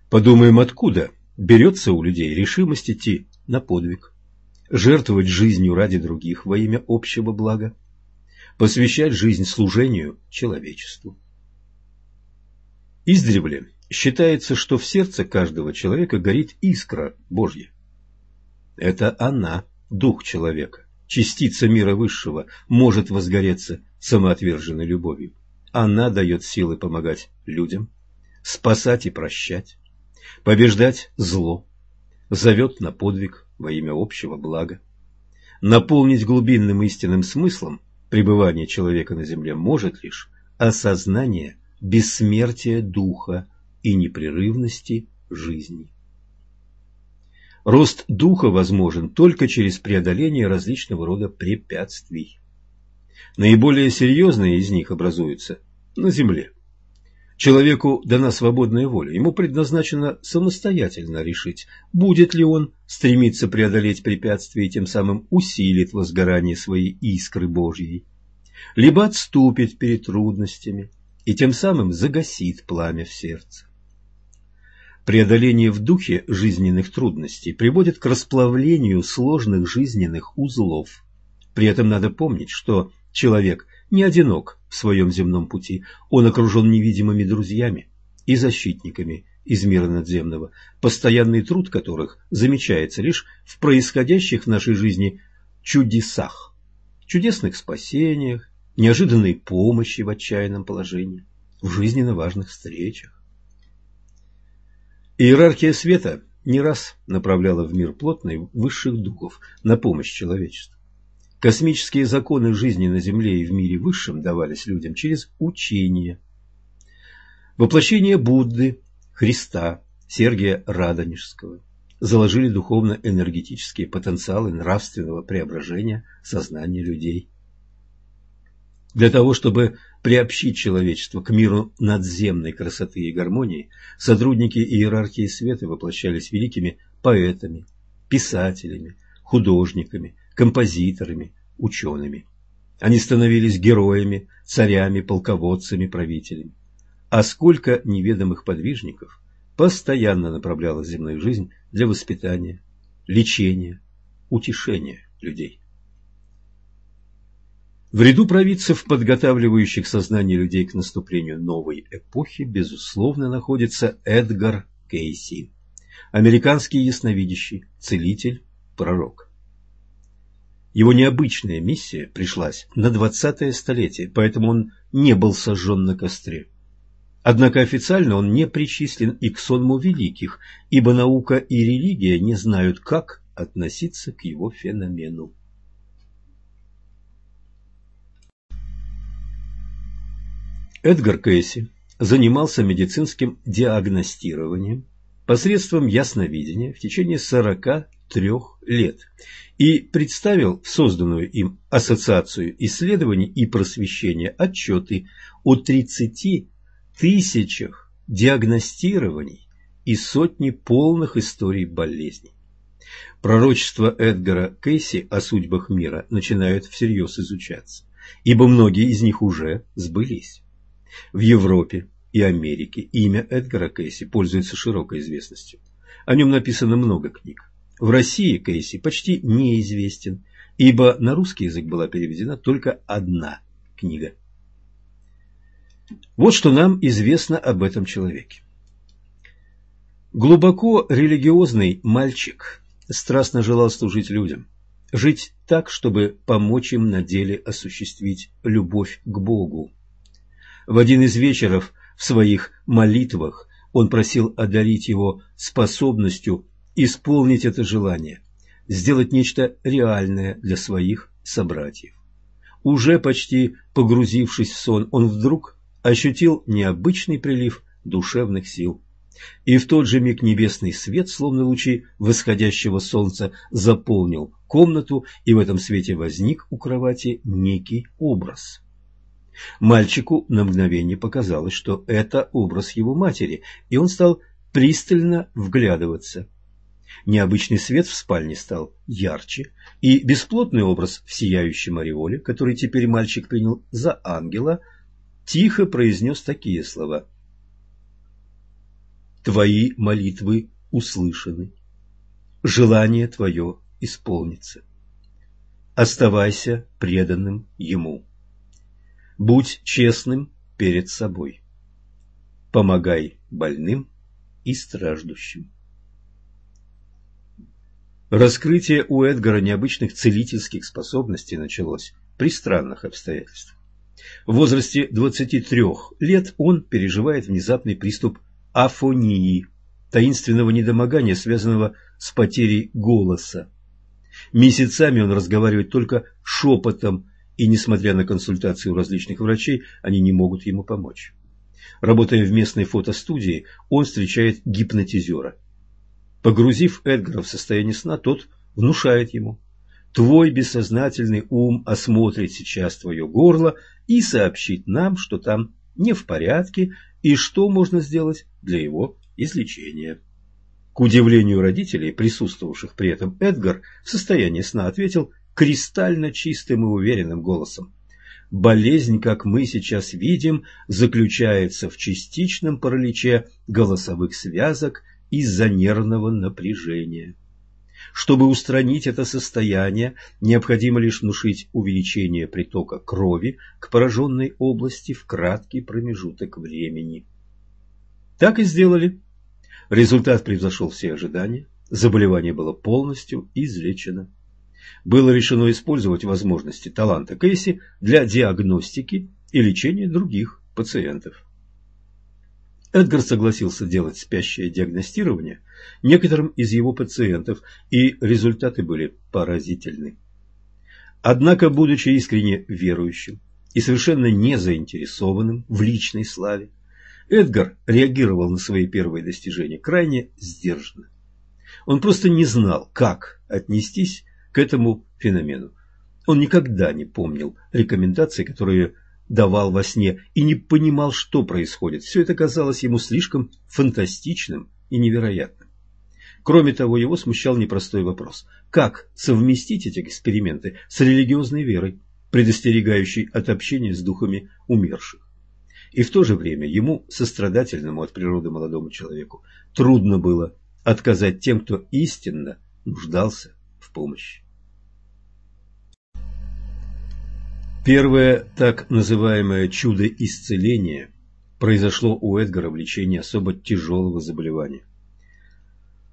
Подумаем, откуда берется у людей решимость идти на подвиг, жертвовать жизнью ради других во имя общего блага, посвящать жизнь служению человечеству. Издревле считается, что в сердце каждого человека горит искра Божья. Это она, дух человека, частица мира высшего, может возгореться самоотверженной любовью. Она дает силы помогать людям, спасать и прощать, побеждать зло, зовет на подвиг во имя общего блага. Наполнить глубинным истинным смыслом пребывание человека на земле может лишь осознание бессмертия духа и непрерывности жизни. Рост духа возможен только через преодоление различного рода препятствий. Наиболее серьезные из них образуются на Земле. Человеку дана свободная воля, ему предназначено самостоятельно решить, будет ли он стремиться преодолеть препятствия и тем самым усилит возгорание своей искры Божьей, либо отступит перед трудностями и тем самым загасит пламя в сердце. Преодоление в духе жизненных трудностей приводит к расплавлению сложных жизненных узлов. При этом надо помнить, что человек не одинок в своем земном пути, он окружен невидимыми друзьями и защитниками из мира надземного, постоянный труд которых замечается лишь в происходящих в нашей жизни чудесах, чудесных спасениях, неожиданной помощи в отчаянном положении, в жизненно важных встречах. Иерархия света не раз направляла в мир плотный высших духов на помощь человечеству. Космические законы жизни на Земле и в мире высшем давались людям через учение. Воплощение Будды, Христа, Сергия Радонежского заложили духовно-энергетические потенциалы нравственного преображения сознания людей. Для того, чтобы приобщить человечество к миру надземной красоты и гармонии, сотрудники иерархии света воплощались великими поэтами, писателями, художниками, композиторами, учеными. Они становились героями, царями, полководцами, правителями. А сколько неведомых подвижников постоянно направляла земную жизнь для воспитания, лечения, утешения людей. В ряду провидцев, подготавливающих сознание людей к наступлению новой эпохи, безусловно, находится Эдгар Кейси, американский ясновидящий, целитель, пророк. Его необычная миссия пришлась на 20-е столетие, поэтому он не был сожжен на костре. Однако официально он не причислен и к сонму великих, ибо наука и религия не знают, как относиться к его феномену. Эдгар Кэсси занимался медицинским диагностированием посредством ясновидения в течение 43 лет и представил в созданную им Ассоциацию исследований и просвещения отчеты о 30 тысячах диагностирований и сотни полных историй болезней. Пророчества Эдгара Кейси о судьбах мира начинают всерьез изучаться, ибо многие из них уже сбылись. В Европе и Америке имя Эдгара Кейси пользуется широкой известностью. О нем написано много книг. В России Кейси почти неизвестен, ибо на русский язык была переведена только одна книга. Вот что нам известно об этом человеке. Глубоко религиозный мальчик страстно желал служить людям, жить так, чтобы помочь им на деле осуществить любовь к Богу. В один из вечеров в своих молитвах он просил одарить его способностью исполнить это желание, сделать нечто реальное для своих собратьев. Уже почти погрузившись в сон, он вдруг ощутил необычный прилив душевных сил. И в тот же миг небесный свет, словно лучи восходящего солнца, заполнил комнату, и в этом свете возник у кровати некий образ. Мальчику на мгновение показалось, что это образ его матери, и он стал пристально вглядываться. Необычный свет в спальне стал ярче, и бесплотный образ в сияющем ореоле, который теперь мальчик принял за ангела, тихо произнес такие слова. «Твои молитвы услышаны, желание твое исполнится. Оставайся преданным Ему». Будь честным перед собой. Помогай больным и страждущим. Раскрытие у Эдгара необычных целительских способностей началось при странных обстоятельствах. В возрасте 23 лет он переживает внезапный приступ афонии, таинственного недомогания, связанного с потерей голоса. Месяцами он разговаривает только шепотом, и, несмотря на консультации у различных врачей, они не могут ему помочь. Работая в местной фотостудии, он встречает гипнотизера. Погрузив Эдгара в состояние сна, тот внушает ему «Твой бессознательный ум осмотрит сейчас твое горло и сообщит нам, что там не в порядке и что можно сделать для его излечения». К удивлению родителей, присутствовавших при этом, Эдгар в состоянии сна ответил кристально чистым и уверенным голосом. Болезнь, как мы сейчас видим, заключается в частичном параличе голосовых связок из-за нервного напряжения. Чтобы устранить это состояние, необходимо лишь внушить увеличение притока крови к пораженной области в краткий промежуток времени. Так и сделали. Результат превзошел все ожидания. Заболевание было полностью излечено. Было решено использовать возможности таланта Кейси для диагностики и лечения других пациентов. Эдгар согласился делать спящее диагностирование некоторым из его пациентов, и результаты были поразительны. Однако, будучи искренне верующим и совершенно не заинтересованным в личной славе, Эдгар реагировал на свои первые достижения крайне сдержанно. Он просто не знал, как отнестись к этому феномену. Он никогда не помнил рекомендаций, которые давал во сне, и не понимал, что происходит. Все это казалось ему слишком фантастичным и невероятным. Кроме того, его смущал непростой вопрос. Как совместить эти эксперименты с религиозной верой, предостерегающей от общения с духами умерших? И в то же время ему, сострадательному от природы молодому человеку, трудно было отказать тем, кто истинно нуждался в помощи. Первое так называемое чудо исцеления произошло у Эдгара в лечении особо тяжелого заболевания.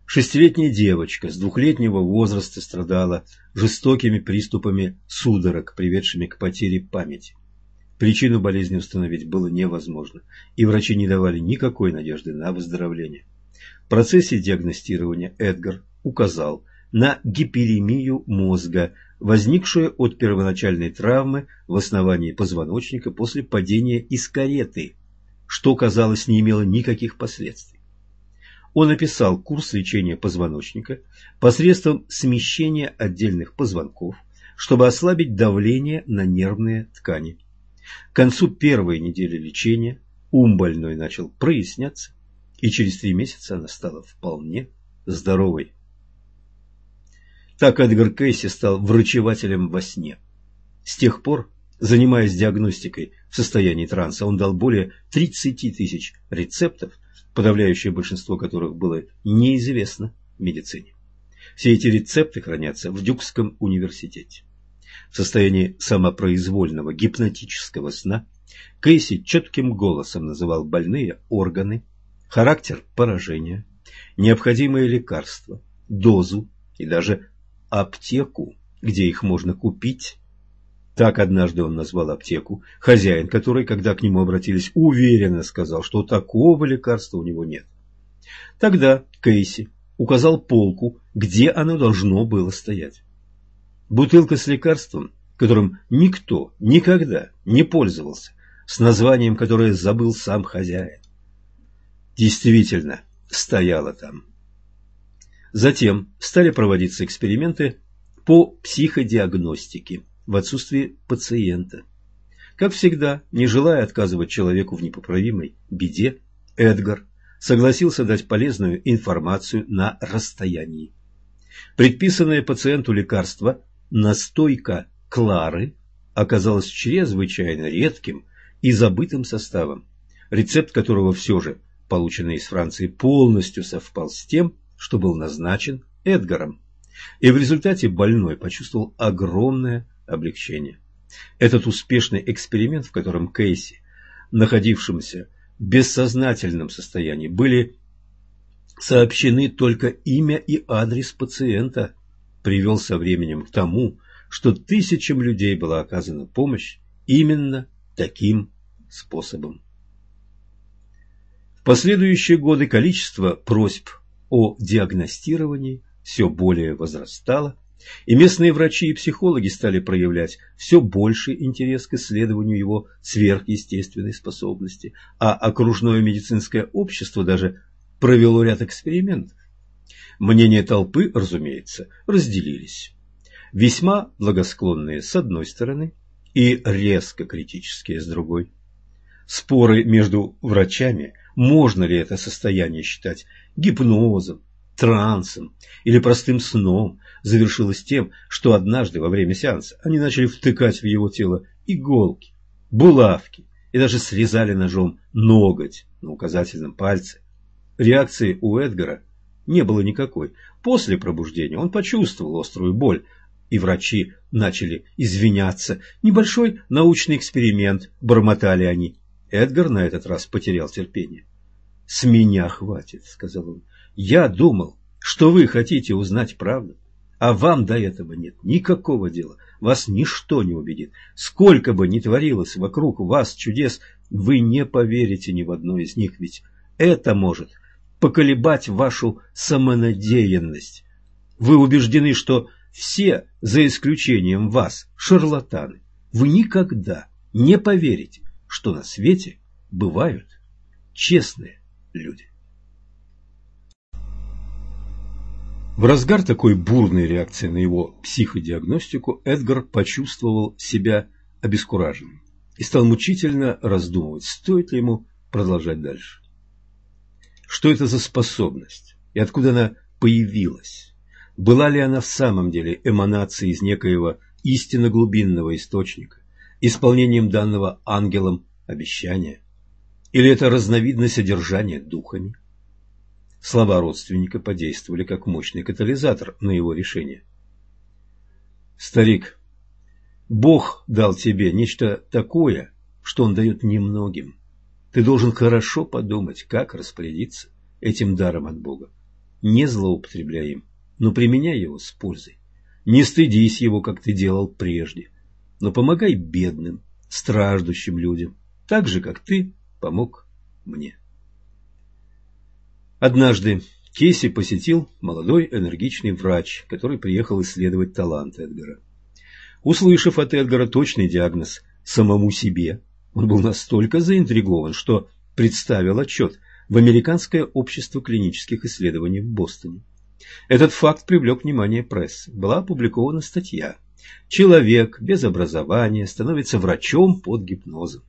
Шестилетняя девочка с двухлетнего возраста страдала жестокими приступами судорог, приведшими к потере памяти. Причину болезни установить было невозможно, и врачи не давали никакой надежды на выздоровление. В процессе диагностирования Эдгар указал на гиперемию мозга, возникшую от первоначальной травмы в основании позвоночника после падения из кареты, что, казалось, не имело никаких последствий. Он описал курс лечения позвоночника посредством смещения отдельных позвонков, чтобы ослабить давление на нервные ткани. К концу первой недели лечения ум больной начал проясняться, и через три месяца она стала вполне здоровой. Так Эдгар Кейси стал врачевателем во сне. С тех пор, занимаясь диагностикой в состоянии транса, он дал более 30 тысяч рецептов, подавляющее большинство которых было неизвестно медицине. Все эти рецепты хранятся в Дюкском университете. В состоянии самопроизвольного гипнотического сна Кейси четким голосом называл больные органы, характер поражения, необходимые лекарства, дозу и даже аптеку, где их можно купить. Так однажды он назвал аптеку, хозяин которой, когда к нему обратились, уверенно сказал, что такого лекарства у него нет. Тогда Кейси указал полку, где оно должно было стоять. Бутылка с лекарством, которым никто никогда не пользовался, с названием, которое забыл сам хозяин, действительно стояла там. Затем стали проводиться эксперименты по психодиагностике в отсутствии пациента. Как всегда, не желая отказывать человеку в непоправимой беде, Эдгар согласился дать полезную информацию на расстоянии. Предписанное пациенту лекарство настойка Клары оказалось чрезвычайно редким и забытым составом, рецепт которого все же, полученный из Франции, полностью совпал с тем, что был назначен Эдгаром. И в результате больной почувствовал огромное облегчение. Этот успешный эксперимент, в котором Кейси, находившемуся в бессознательном состоянии, были сообщены только имя и адрес пациента, привел со временем к тому, что тысячам людей была оказана помощь именно таким способом. В последующие годы количество просьб о диагностировании все более возрастало, и местные врачи и психологи стали проявлять все больший интерес к исследованию его сверхъестественной способности, а окружное медицинское общество даже провело ряд экспериментов. Мнения толпы, разумеется, разделились. Весьма благосклонные с одной стороны и резко критические с другой. Споры между врачами, можно ли это состояние считать гипнозом, трансом или простым сном завершилось тем, что однажды во время сеанса они начали втыкать в его тело иголки, булавки и даже срезали ножом ноготь на указательном пальце. Реакции у Эдгара не было никакой. После пробуждения он почувствовал острую боль, и врачи начали извиняться. Небольшой научный эксперимент, бормотали они. Эдгар на этот раз потерял терпение. «С меня хватит», — сказал он. «Я думал, что вы хотите узнать правду,
А вам до этого нет никакого дела. Вас ничто не убедит. Сколько бы ни творилось вокруг вас чудес, вы не поверите ни в одно из них, ведь это может поколебать вашу самонадеянность. Вы убеждены, что все, за исключением вас, шарлатаны. Вы никогда не поверите, что на свете бывают честные люди. В разгар такой бурной реакции на его психодиагностику Эдгар почувствовал себя обескураженным и стал мучительно раздумывать, стоит ли ему продолжать дальше. Что это за способность и откуда она появилась? Была ли она в самом деле эманацией из некоего истинно глубинного источника, исполнением данного ангелом обещания? Или это разновидность содержания духами? Слова родственника подействовали как мощный катализатор на его решение. «Старик, Бог дал тебе нечто такое, что Он дает немногим. Ты должен хорошо подумать, как распорядиться этим даром от Бога. Не злоупотребляй им, но применяй его с пользой. Не стыдись его, как ты делал прежде, но помогай бедным, страждущим людям, так же, как ты помог мне. Однажды Кейси посетил молодой энергичный врач, который приехал исследовать талант Эдгара. Услышав от Эдгара точный диагноз самому себе, он был настолько заинтригован, что представил отчет в Американское общество клинических исследований в Бостоне. Этот факт привлек внимание прессы. Была опубликована статья «Человек без образования становится врачом под гипнозом».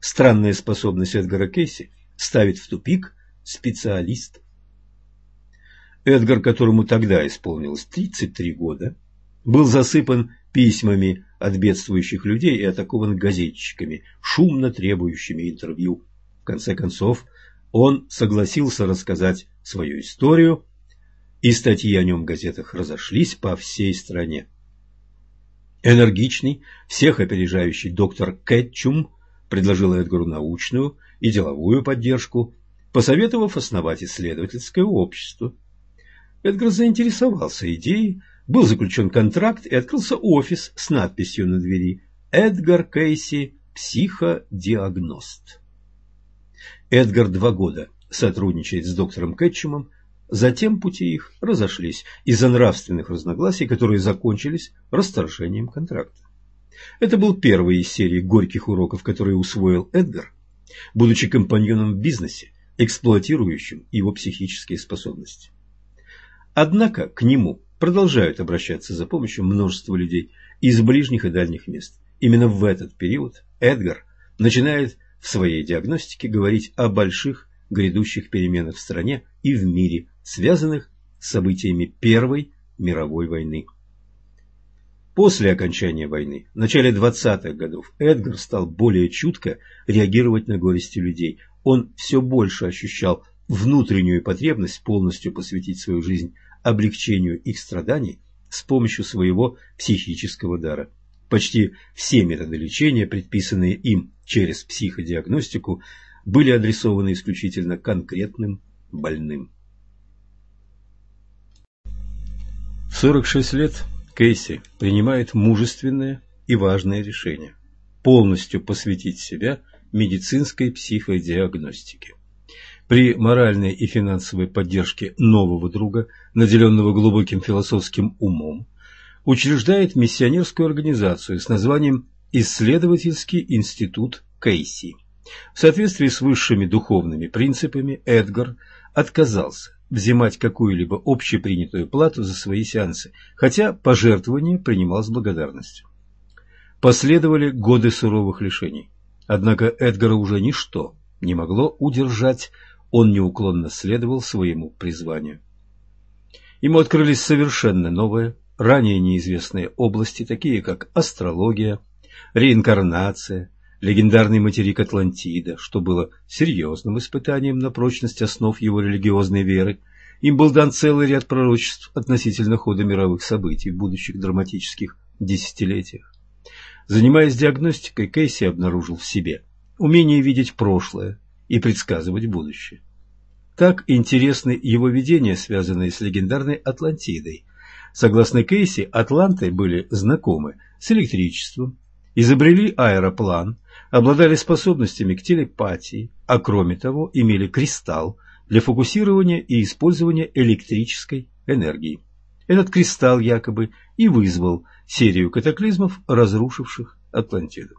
Странная способность Эдгара Кейси ставит в тупик специалист. Эдгар, которому тогда исполнилось 33 года, был засыпан письмами от бедствующих людей и атакован газетчиками, шумно требующими интервью. В конце концов, он согласился рассказать свою историю, и статьи о нем в газетах разошлись по всей стране. Энергичный, всех опережающий доктор Кэтчум предложил Эдгару научную и деловую поддержку посоветовав основать исследовательское общество. Эдгар заинтересовался идеей, был заключен контракт и открылся офис с надписью на двери «Эдгар Кейси, психодиагност». Эдгар два года сотрудничает с доктором Кэтчумом, затем пути их разошлись из-за нравственных разногласий, которые закончились расторжением контракта. Это был первый из серии горьких уроков, которые усвоил Эдгар, будучи компаньоном в бизнесе эксплуатирующим его психические способности. Однако к нему продолжают обращаться за помощью множество людей из ближних и дальних мест. Именно в этот период Эдгар начинает в своей диагностике говорить о больших грядущих переменах в стране и в мире, связанных с событиями Первой мировой войны. После окончания войны, в начале 20-х годов, Эдгар стал более чутко реагировать на горести людей, он все больше ощущал внутреннюю потребность полностью посвятить свою жизнь облегчению их страданий с помощью своего психического дара. Почти все методы лечения, предписанные им через психодиагностику, были адресованы исключительно конкретным больным. В 46 лет Кейси принимает мужественное и важное решение – полностью посвятить себя медицинской психодиагностики. При моральной и финансовой поддержке нового друга, наделенного глубоким философским умом, учреждает миссионерскую организацию с названием «Исследовательский институт Кейси». В соответствии с высшими духовными принципами Эдгар отказался взимать какую-либо общепринятую плату за свои сеансы, хотя пожертвование принимал с благодарностью. Последовали годы суровых лишений. Однако Эдгара уже ничто не могло удержать, он неуклонно следовал своему призванию. Ему открылись совершенно новые, ранее неизвестные области, такие как астрология, реинкарнация, легендарный материк Атлантида, что было серьезным испытанием на прочность основ его религиозной веры. Им был дан целый ряд пророчеств относительно хода мировых событий в будущих драматических десятилетиях. Занимаясь диагностикой, Кейси обнаружил в себе умение видеть прошлое и предсказывать будущее. Так интересны его видения, связанные с легендарной Атлантидой. Согласно Кейси, атланты были знакомы с электричеством, изобрели аэроплан, обладали способностями к телепатии, а кроме того имели кристалл для фокусирования и использования электрической энергии. Этот кристалл якобы и вызвал серию катаклизмов, разрушивших Атлантиду.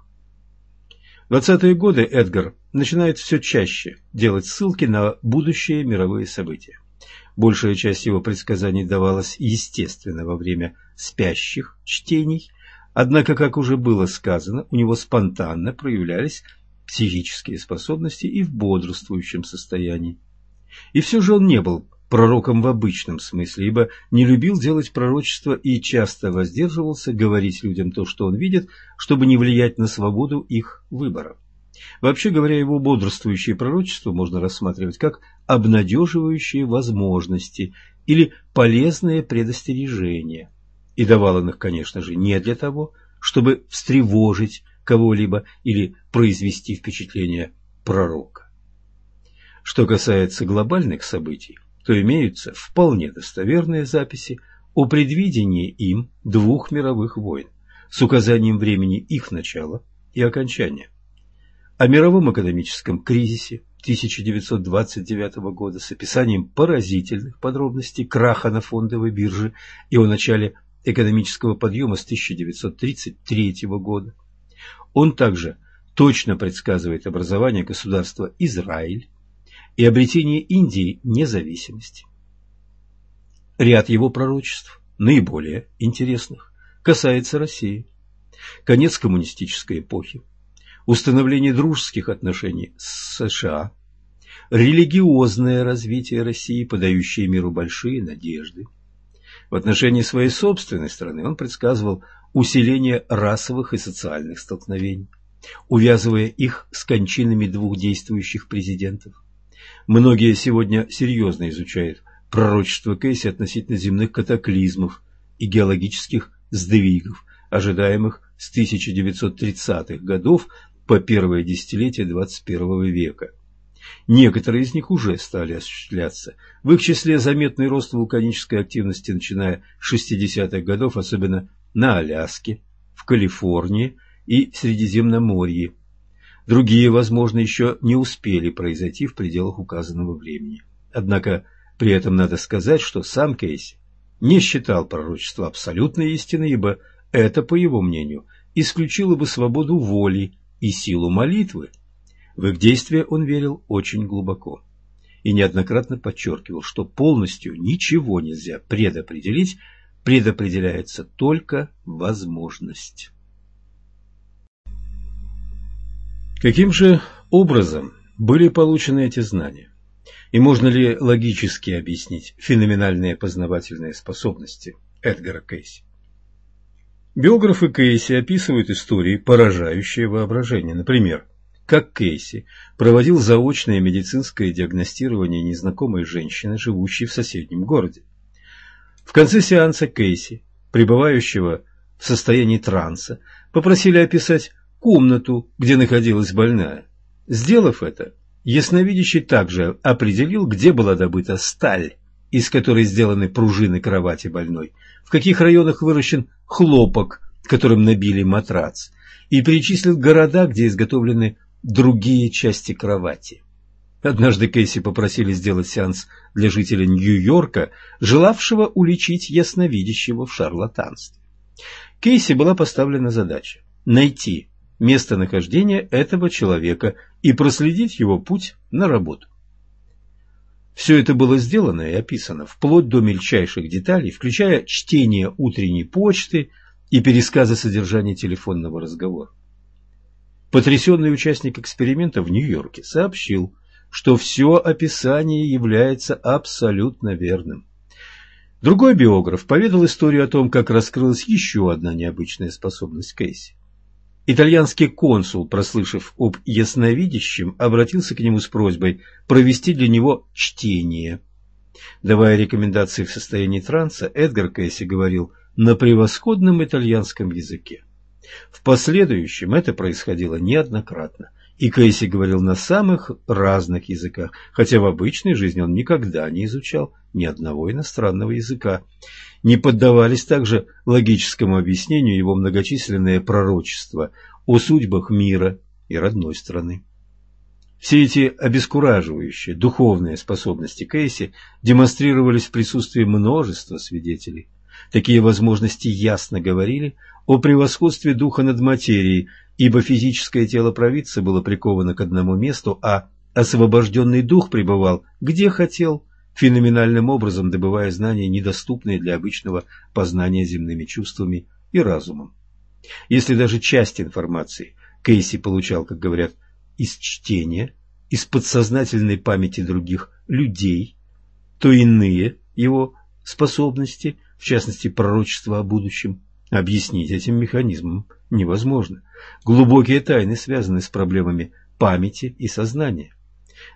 В 20-е годы Эдгар начинает все чаще делать ссылки на будущие мировые события. Большая часть его предсказаний давалась естественно во время спящих чтений, однако, как уже было сказано, у него спонтанно проявлялись психические способности и в бодрствующем состоянии. И все же он не был пророком в обычном смысле, ибо не любил делать пророчества и часто воздерживался говорить людям то, что он видит, чтобы не влиять на свободу их выбора. Вообще говоря, его бодрствующие пророчества можно рассматривать как обнадеживающие возможности или полезные предостережения. И давал он их, конечно же, не для того, чтобы встревожить кого-либо или произвести впечатление пророка. Что касается глобальных событий, то имеются вполне достоверные записи о предвидении им двух мировых войн с указанием времени их начала и окончания, о мировом экономическом кризисе 1929 года с описанием поразительных подробностей краха на фондовой бирже и о начале экономического подъема с 1933 года. Он также точно предсказывает образование государства Израиль и обретение Индии независимости. Ряд его пророчеств, наиболее интересных, касается России. Конец коммунистической эпохи, установление дружеских отношений с США, религиозное развитие России, подающее миру большие надежды. В отношении своей собственной страны он предсказывал усиление расовых и социальных столкновений, увязывая их с кончинами двух действующих президентов. Многие сегодня серьезно изучают пророчество Кейси относительно земных катаклизмов и геологических сдвигов, ожидаемых с 1930-х годов по первое десятилетие XXI века. Некоторые из них уже стали осуществляться. В их числе заметный рост вулканической активности, начиная с 60-х годов, особенно на Аляске, в Калифорнии и Средиземноморье, Другие, возможно, еще не успели произойти в пределах указанного времени. Однако при этом надо сказать, что сам Кейси не считал пророчество абсолютной истиной, ибо это, по его мнению, исключило бы свободу воли и силу молитвы. В их действия он верил очень глубоко и неоднократно подчеркивал, что полностью ничего нельзя предопределить, предопределяется только возможность. Каким же образом были получены эти знания? И можно ли логически объяснить феноменальные познавательные способности Эдгара Кейси? Биографы Кейси описывают истории, поражающие воображение. Например, как Кейси проводил заочное медицинское диагностирование незнакомой женщины, живущей в соседнем городе. В конце сеанса Кейси, пребывающего в состоянии транса, попросили описать комнату, где находилась больная. Сделав это, ясновидящий также определил, где была добыта сталь, из которой сделаны пружины кровати больной, в каких районах выращен хлопок, которым набили матрац, и перечислил города, где изготовлены другие части кровати. Однажды Кейси попросили сделать сеанс для жителя Нью-Йорка, желавшего уличить ясновидящего в шарлатанстве. Кейси была поставлена задача найти местонахождение этого человека и проследить его путь на работу. Все это было сделано и описано вплоть до мельчайших деталей, включая чтение утренней почты и пересказы содержания телефонного разговора. Потрясенный участник эксперимента в Нью-Йорке сообщил, что все описание является абсолютно верным. Другой биограф поведал историю о том, как раскрылась еще одна необычная способность Кейси. Итальянский консул, прослышав об ясновидящем, обратился к нему с просьбой провести для него чтение. Давая рекомендации в состоянии транса, Эдгар Кэсси говорил на превосходном итальянском языке. В последующем это происходило неоднократно, И Кейси говорил на самых разных языках, хотя в обычной жизни он никогда не изучал ни одного иностранного языка. Не поддавались также логическому объяснению его многочисленные пророчества о судьбах мира и родной страны. Все эти обескураживающие духовные способности Кейси демонстрировались в присутствии множества свидетелей. Такие возможности ясно говорили о превосходстве духа над материей, ибо физическое тело провидца было приковано к одному месту, а освобожденный дух пребывал где хотел, феноменальным образом добывая знания, недоступные для обычного познания земными чувствами и разумом. Если даже часть информации Кейси получал, как говорят, из чтения, из подсознательной памяти других людей, то иные его способности, в частности пророчество о будущем, объяснить этим механизмом невозможно. Глубокие тайны связаны с проблемами памяти и сознания.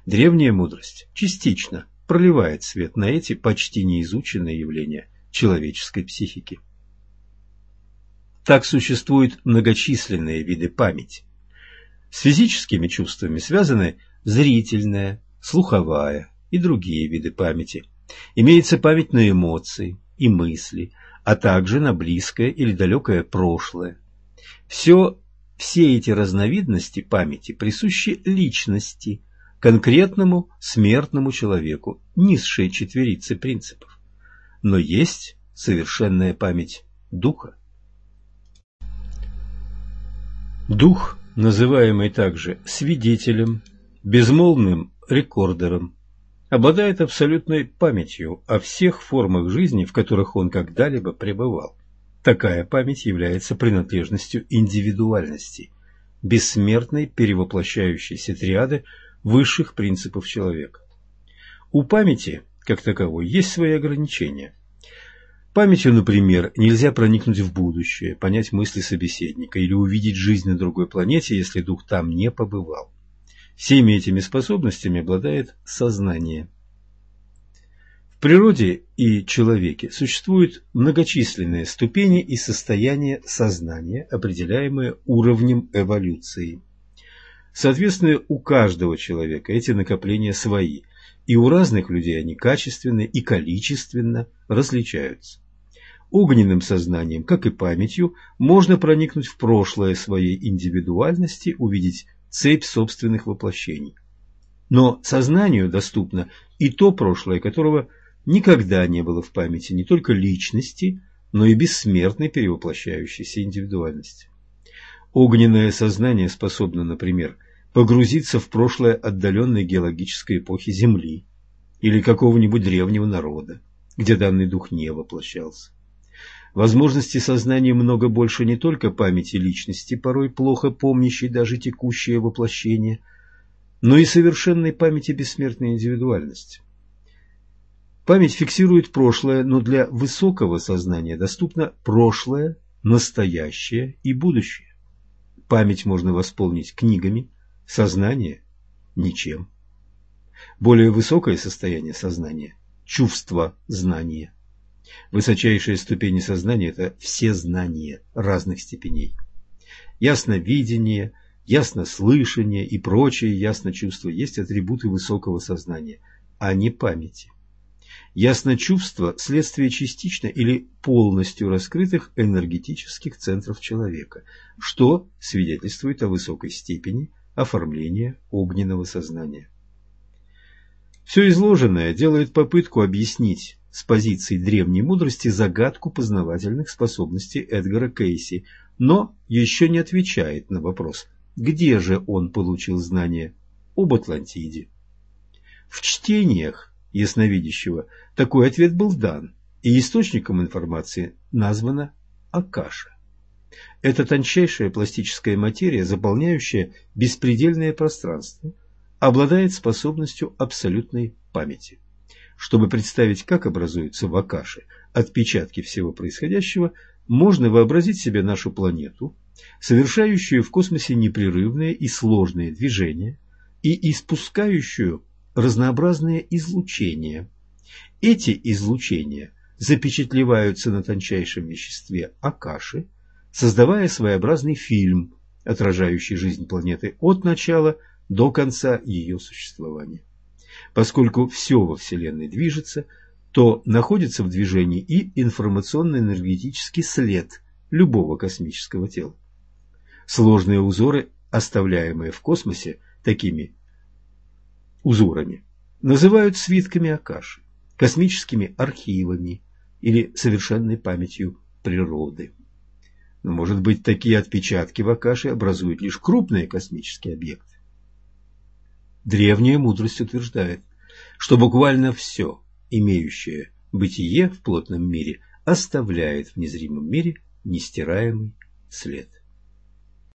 Древняя мудрость частично проливает свет на эти почти неизученные явления человеческой психики. Так существуют многочисленные виды памяти. С физическими чувствами связаны зрительная, слуховая и другие виды памяти. Имеется память на эмоции и мысли, а также на близкое или далекое прошлое. Все, все эти разновидности памяти присущи личности, конкретному смертному человеку, низшей четверицы принципов. Но есть совершенная память духа. Дух, называемый также свидетелем, безмолвным рекордером, обладает абсолютной памятью о всех формах жизни, в которых он когда-либо пребывал. Такая память является принадлежностью индивидуальности, бессмертной перевоплощающейся триады высших принципов человека. У памяти, как таковой, есть свои ограничения. Памятью, например, нельзя проникнуть в будущее, понять мысли собеседника или увидеть жизнь на другой планете, если дух там не побывал. Всеми этими способностями обладает сознание. В природе и человеке существуют многочисленные ступени и состояния сознания, определяемые уровнем эволюции. Соответственно, у каждого человека эти накопления свои, и у разных людей они качественно и количественно различаются. Огненным сознанием, как и памятью, можно проникнуть в прошлое своей индивидуальности, увидеть цепь собственных воплощений. Но сознанию доступно и то прошлое, которого никогда не было в памяти не только личности, но и бессмертной перевоплощающейся индивидуальности. Огненное сознание способно, например, погрузиться в прошлое отдаленной геологической эпохи Земли или какого-нибудь древнего народа, где данный дух не воплощался. Возможности сознания много больше не только памяти личности, порой плохо помнящей даже текущее воплощение, но и совершенной памяти бессмертной индивидуальности. Память фиксирует прошлое, но для высокого сознания доступно прошлое, настоящее и будущее. Память можно восполнить книгами, сознание – ничем. Более высокое состояние сознания – чувство знания. Высочайшие ступени сознания – это все знания разных степеней. Ясновидение, яснослышание и прочие ясночувства есть атрибуты высокого сознания, а не памяти. Ясночувство – следствие частично или полностью раскрытых энергетических центров человека, что свидетельствует о высокой степени оформления огненного сознания. Все изложенное делает попытку объяснить с позиции древней мудрости загадку познавательных способностей Эдгара Кейси, но еще не отвечает на вопрос, где же он получил знания об Атлантиде. В чтениях ясновидящего такой ответ был дан, и источником информации названа Акаша. Это тончайшая пластическая материя, заполняющая беспредельное пространство, обладает способностью абсолютной памяти. Чтобы представить, как образуются в отпечатки всего происходящего, можно вообразить себе нашу планету, совершающую в космосе непрерывные и сложные движения и испускающую разнообразные излучения. Эти излучения запечатлеваются на тончайшем веществе Акаши, создавая своеобразный фильм, отражающий жизнь планеты от начала до конца ее существования. Поскольку все во Вселенной движется, то находится в движении и информационно-энергетический след любого космического тела. Сложные узоры, оставляемые в космосе такими узорами, называют свитками Акаши, космическими архивами или совершенной памятью природы. Но, может быть, такие отпечатки в Акаше образуют лишь крупные космические объекты. Древняя мудрость утверждает, что буквально все, имеющее бытие в плотном мире, оставляет в незримом мире нестираемый след.